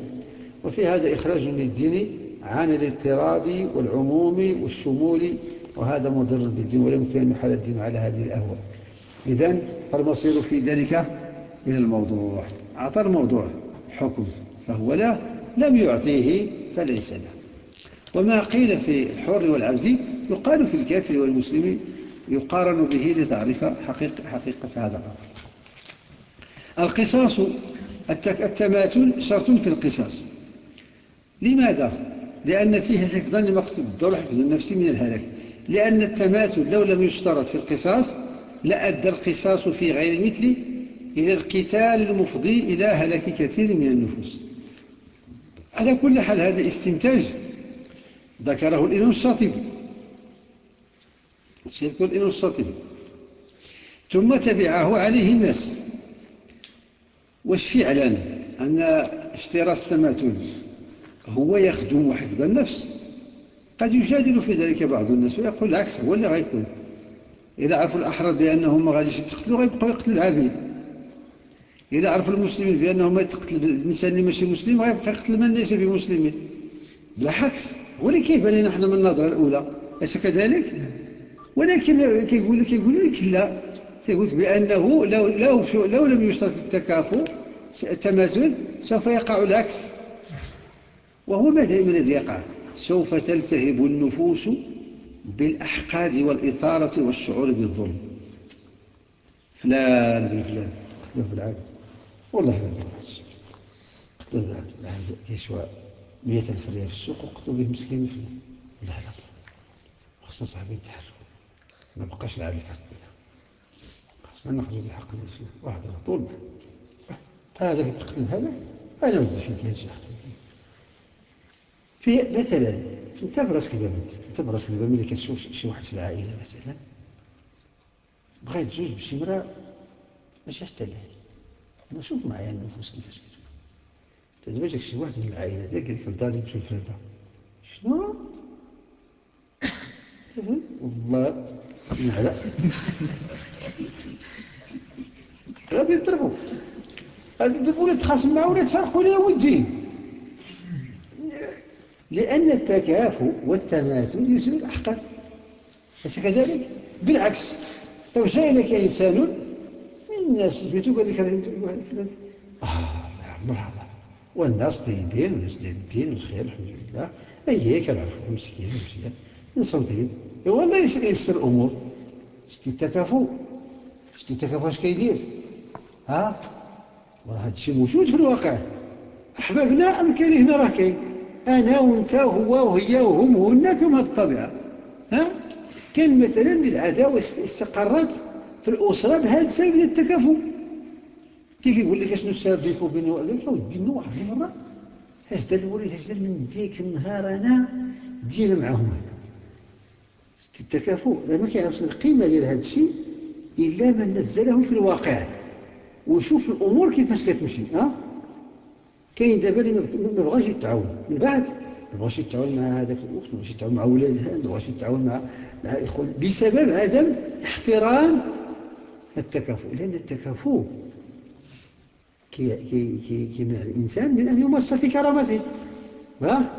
وفي هذا إخراج للدين عن الاضطراد والعموم والشمول وهذا مضر بالدين ولا يمكن أن يحال الدين على هذه الأهواء. إذن فالمصير في ذلك إلى الموضوع. أعطى الموضوع حكم فهو لا لم يعطيه فليس له. وما قيل في الحر والعبد يقال في الكافر والمسلم يقارن به لتعرف حقيقة, حقيقة هذا الأمر. القصاص التماثل شرط في القصاص. لماذا؟ لأن فيه حفظا لمقصد الدور حفظ النفس من الهلاك. لأن التماثل لو لم يشترط في القصاص لأدى القصاص في غير مثل إلى القتال المفضي إلى هلاك كثير من النفوس. على كل حال هذا استنتاج ذكره الإمام الشاطبي. الإمام الشاطبي ثم تبعه عليه الناس. واش فعلا أن اشتراط التماثل هو يخدم حفظ النفس. قد يجادل في ذلك بعض الناس ويقول العكس هو اللي غيكون إذا عرفوا الأحرار بأنهم ما غاديش يتقتلوا غيبقوا يقتلوا العبيد إذا عرفوا المسلمين بأنهم ما يتقتل الإنسان اللي ماشي مسلم غيبقى يقتل من ليس بمسلمين بالعكس ولكن كيبان لنا إحنا من النظرة الأولى. أليس كذلك؟ ولكن كيقول كيقول لك لا. سيقول بأنه لو, لو, لو لم يشترط التكافؤ التماثل سوف يقع العكس. وهو ما دائما الذي يقع؟ سوف تلتهب النفوس بالأحقاد والإثارة والشعور بالظلم. فلان بن فلان قتلوه بالعبد والله لا تبعش قتلوه بالعبد العبد يشوى مئة ألف ريال في السوق وقتلوا به مسكين فلان. والله لا طلع خصنا صاحبين يتحركوا ما بقاش العدل فاتنا خصنا نخرجوا بالحق ديال فلان واحد على طول. هذا يتقتل هذا أنا ودي فيك يا شيخ في مثلا أنت براسك دابا أنت براسك دابا ملي كتشوف شي واحد في العائلة مثلا بغيت تزوج بشي مراه ماشي حتى لا أنا شوف معايا النفوس كيفاش كتكون أنت دابا جاك شي واحد من العائلة ديالك قال لك انت غادي تشوف هذا. شنو؟ (coughs) والله نعلا غادي يضربوا غادي يضربوا ولا تخاصم معاه ولا تفرقوا ليه ودين لأن التكافؤ والتماثل يسوي الأحقاد أليس كذلك؟ بالعكس. لو جاء لك إنسان من الناس سميتو قال لك آه لا عمر هذا والناس طيبين والناس ديال الدين والخير الحمد لله. أي كنعرفوا مسكين. نصوتين والله يسر الأمور. شتي التكافؤ شتي التكافؤ اش كيدير؟ ها؟ وراه الشيء موجود في الواقع. أحبابنا أم كرهنا راه كاين؟ أنا وأنت وهو وهي وهم وهن كما هذه الطبيعة. ها؟ كان مثلا العداوة استقرت في الأسرة بهذا السبب ديال التكافؤ كيف يقول لك شنو السبب بينك وبيني قال لك ودي من واحد المرة اجدر الوليد اجدر من ديك النهار أنا دينا معاهم التكافؤ ما كيعرفش القيمة ديال هذا الشيء إلا من نزله في الواقع. ويشوف الأمور كيفاش كتمشي ها؟ كاين دابا اللي ما بغاش يتعاون. من بعد ما بغاش يتعاون مع هذاك الأخت ما بغاش يتعاون مع ولادها ما بغاش يتعاون مع مع بسبب عدم احترام التكافؤ. لأن التكافؤ كي كي كيمنع الإنسان من أن يمس في كرامته ها؟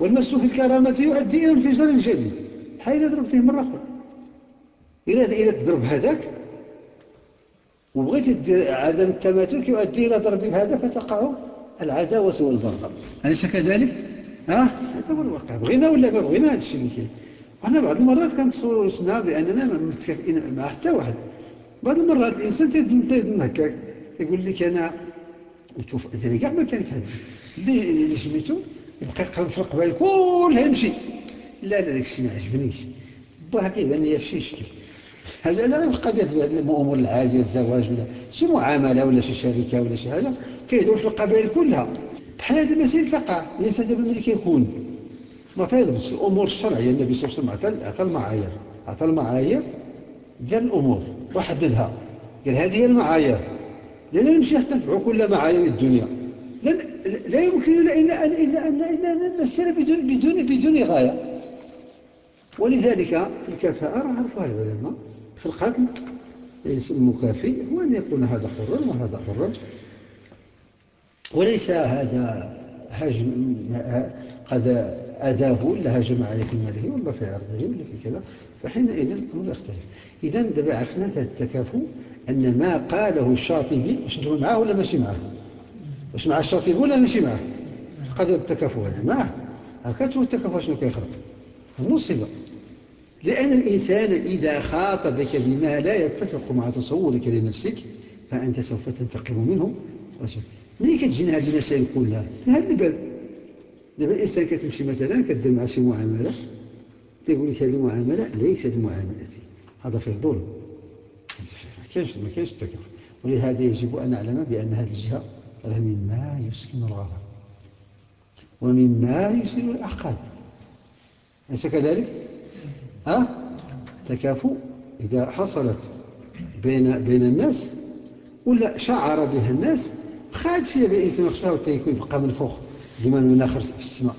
والمس في الكرامة يؤدي إلى انفجار جديد حين ضرب فيه مرة أخرى. إلى إلى تضرب هذاك وبغيت عدم التماثل يؤدي إلى ضرب هذا فتقع العداوة والبغضاء. أليس كذلك؟ ها؟ هذا هو الواقع. بغينا ولا ما بغينا؟ هذا الشيء اللي كاين وحنا بعض المرات كنتصوروا رسنا بأننا ما متكافئين مع حتى واحد. بعض المرات الإنسان تيظن هكاك يقول لك أنا الكفء أنا كاع ما كان هذا اللي سميتو يبقى يقرب في القبائل كلها يمشي لا لا داك الشيء ما عجبنيش. با كيبان لي شي شكل. هذا قد يبقى الأمور العادية الزواج ولا شي معاملة ولا شي شركة ولا شي حاجة كيدور في القبائل كلها. بحال هذه المسائل تقع. الإنسان دابا ملي كيكون ما تيضبط الأمور الشرعية النبي صلى الله عليه وسلم عطى المعايير. عطى المعايير ديال الأمور. وحددها قال هذه هي المعايير. لأننا نمشي حتى نتبعوا كل معايير الدنيا. لا يمكن إلا أن إلا أن إلا نسير بدون بدون بدون غاية. ولذلك في الكفاءة عرفها العلماء. في القتل المكافئ هو أن يكون هذا حرا وهذا حرا. وليس هذا هجم قد أداه ولا هجم عليه في ماله ولا في عرضه ولا في كذا. فحينئذ الأمر يختلف. إذا دابا عرفنا هذا التكافؤ أن ما قاله الشاطبي واش أنتم معاه ولا ماشي معاه واش مع الشاطبي ولا ماشي معاه قضية التكافؤ هذا. معاه هكذا هو شنو كيخرج المصيبة. لأن الإنسان إذا خاطبك بما لا يتفق مع تصورك لنفسك فأنت سوف تنتقم منه. ملي كتجينا هذه المسائل كلها؟ من هذا الباب. دابا الإنسان كتمشي مثلا كدير مع شي معاملة. تقول لك هذه المعاملة ليست معاملتي. هذا فيه ظلم. ما كاينش ما ولهذا يجب أن نعلم بأن هذه الجهة راه مما يسكن الغضب. ومما يسير الأحقاد أليس كذلك؟ ها؟ تكافؤ إذا حصلت بين بين الناس ولا شعر بها الناس. خاد شي الإنسان يخشاها وتيكون يبقى من فوق. ديما المناخر في السماء.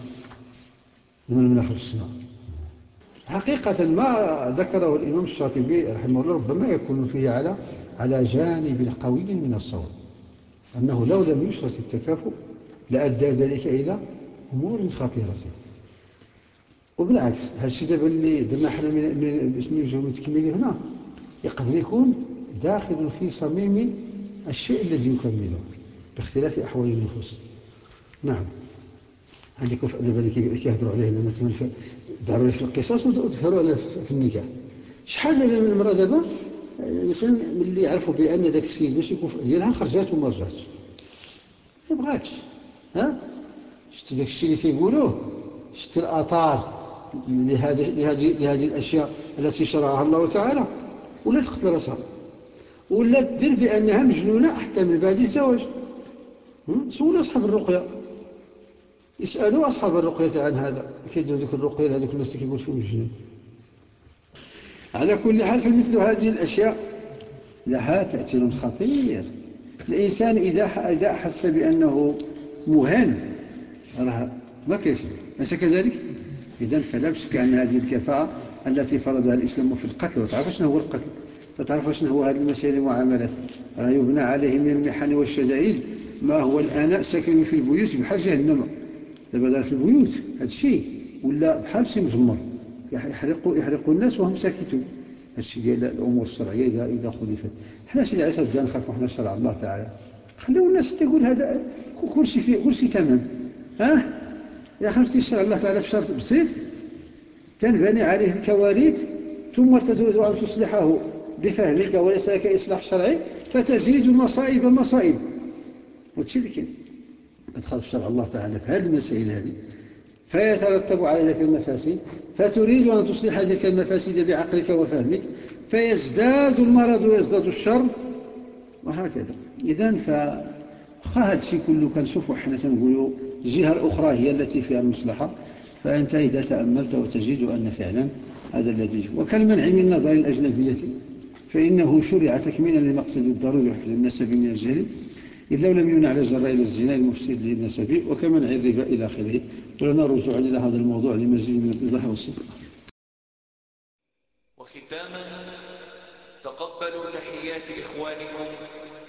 ديما المناخر في السماء. حقيقة ما ذكره الإمام الشاطبي رحمه الله ربما يكون فيه على على جانب قوي من الصوت أنه لو لم يشرط التكافؤ لأدى ذلك إلى أمور خطيرة. وبالعكس هذا الشيء دابا اللي درنا حنا من نجيو متكملين هنا يقدر يكون داخل في صميم الشيء الذي يكمله باختلاف أحوال النفوس. نعم. عندك دابا اللي كيهضروا عليه مثلا داروا في القصص وذكروا عليه في النكاح. شحال دابا من المرأة دابا؟ مثلا ملي عرفوا بأن ذاك السيد باش يكون ديالها خرجات وما رجعتش. ما بغاتش. ها؟ شفت داك الشيء اللي تيقولوه؟ شفت الآثار. لهذه لهذه لهذه الأشياء التي شرعها الله تعالى ولا تقتل راسها ولا تدير بأنها مجنونة حتى من بعد الزواج. سولوا أصحاب الرقية. يسألوا أصحاب الرقية عن هذا. كيديروا ذيك الرقية لهذوك الناس اللي كيقول فيهم مجنون على كل حال فمثل هذه الأشياء لها تأثير خطير. الإنسان إذا إذا أحس بأنه مهان راه ما كيسمع. أليس كذلك؟ إذا فلا شك أن هذه الكفاءة التي فرضها الإسلام في القتل وتعرف شنو هو القتل؟ فتعرف شنو هو هذه المسائل المعاملات؟ راه يبنى عليه من المحن والشدائد ما هو الآن ساكن في البيوت بحال جهنم. دابا في البيوت هذا الشيء ولا بحال شي مجمر يحرقوا يحرقوا الناس وهم ساكتون. هذا الشيء ديال الأمور الشرعية اذا إذا خلفت. حنا شي علاش بدنا نخافوا حنا شرع الله تعالى خليو الناس تقول هذا كل شيء تمام. ها؟ إذا خرجت الشرع الله تعالى في شرط بسيط تنبني عليه الكوارث ثم تريد أن تصلحه بفهمك وليس لك إصلاح شرعي فتزيد المصائب مصائب. وتشرك تدخل الشرع الله تعالى في هذه المسائل هذه. فيترتب على ذلك المفاسد فتريد أن تصلح تلك المفاسد بعقلك وفهمك فيزداد المرض ويزداد الشر وهكذا. إذن فهذا الشيء كله كنشوفوا حنا تنقولوا الجهة الأخرى هي التي فيها المصلحة فأنت إذا تأملت وتجد أن فعلا هذا الذي وكالمنع من نظر الأجنبية فإنه شرع تكميلا لمقصد الضروري وحفظ النسب من الجهل إذ لو لم يمنع لجراء إلى الزنا المفسد للنسب وكمنع الربا إلى آخره. ولنا رجوع إلى هذا الموضوع لمزيد من الإيضاح والصدق. وختاما تقبلوا تحيات إخوانكم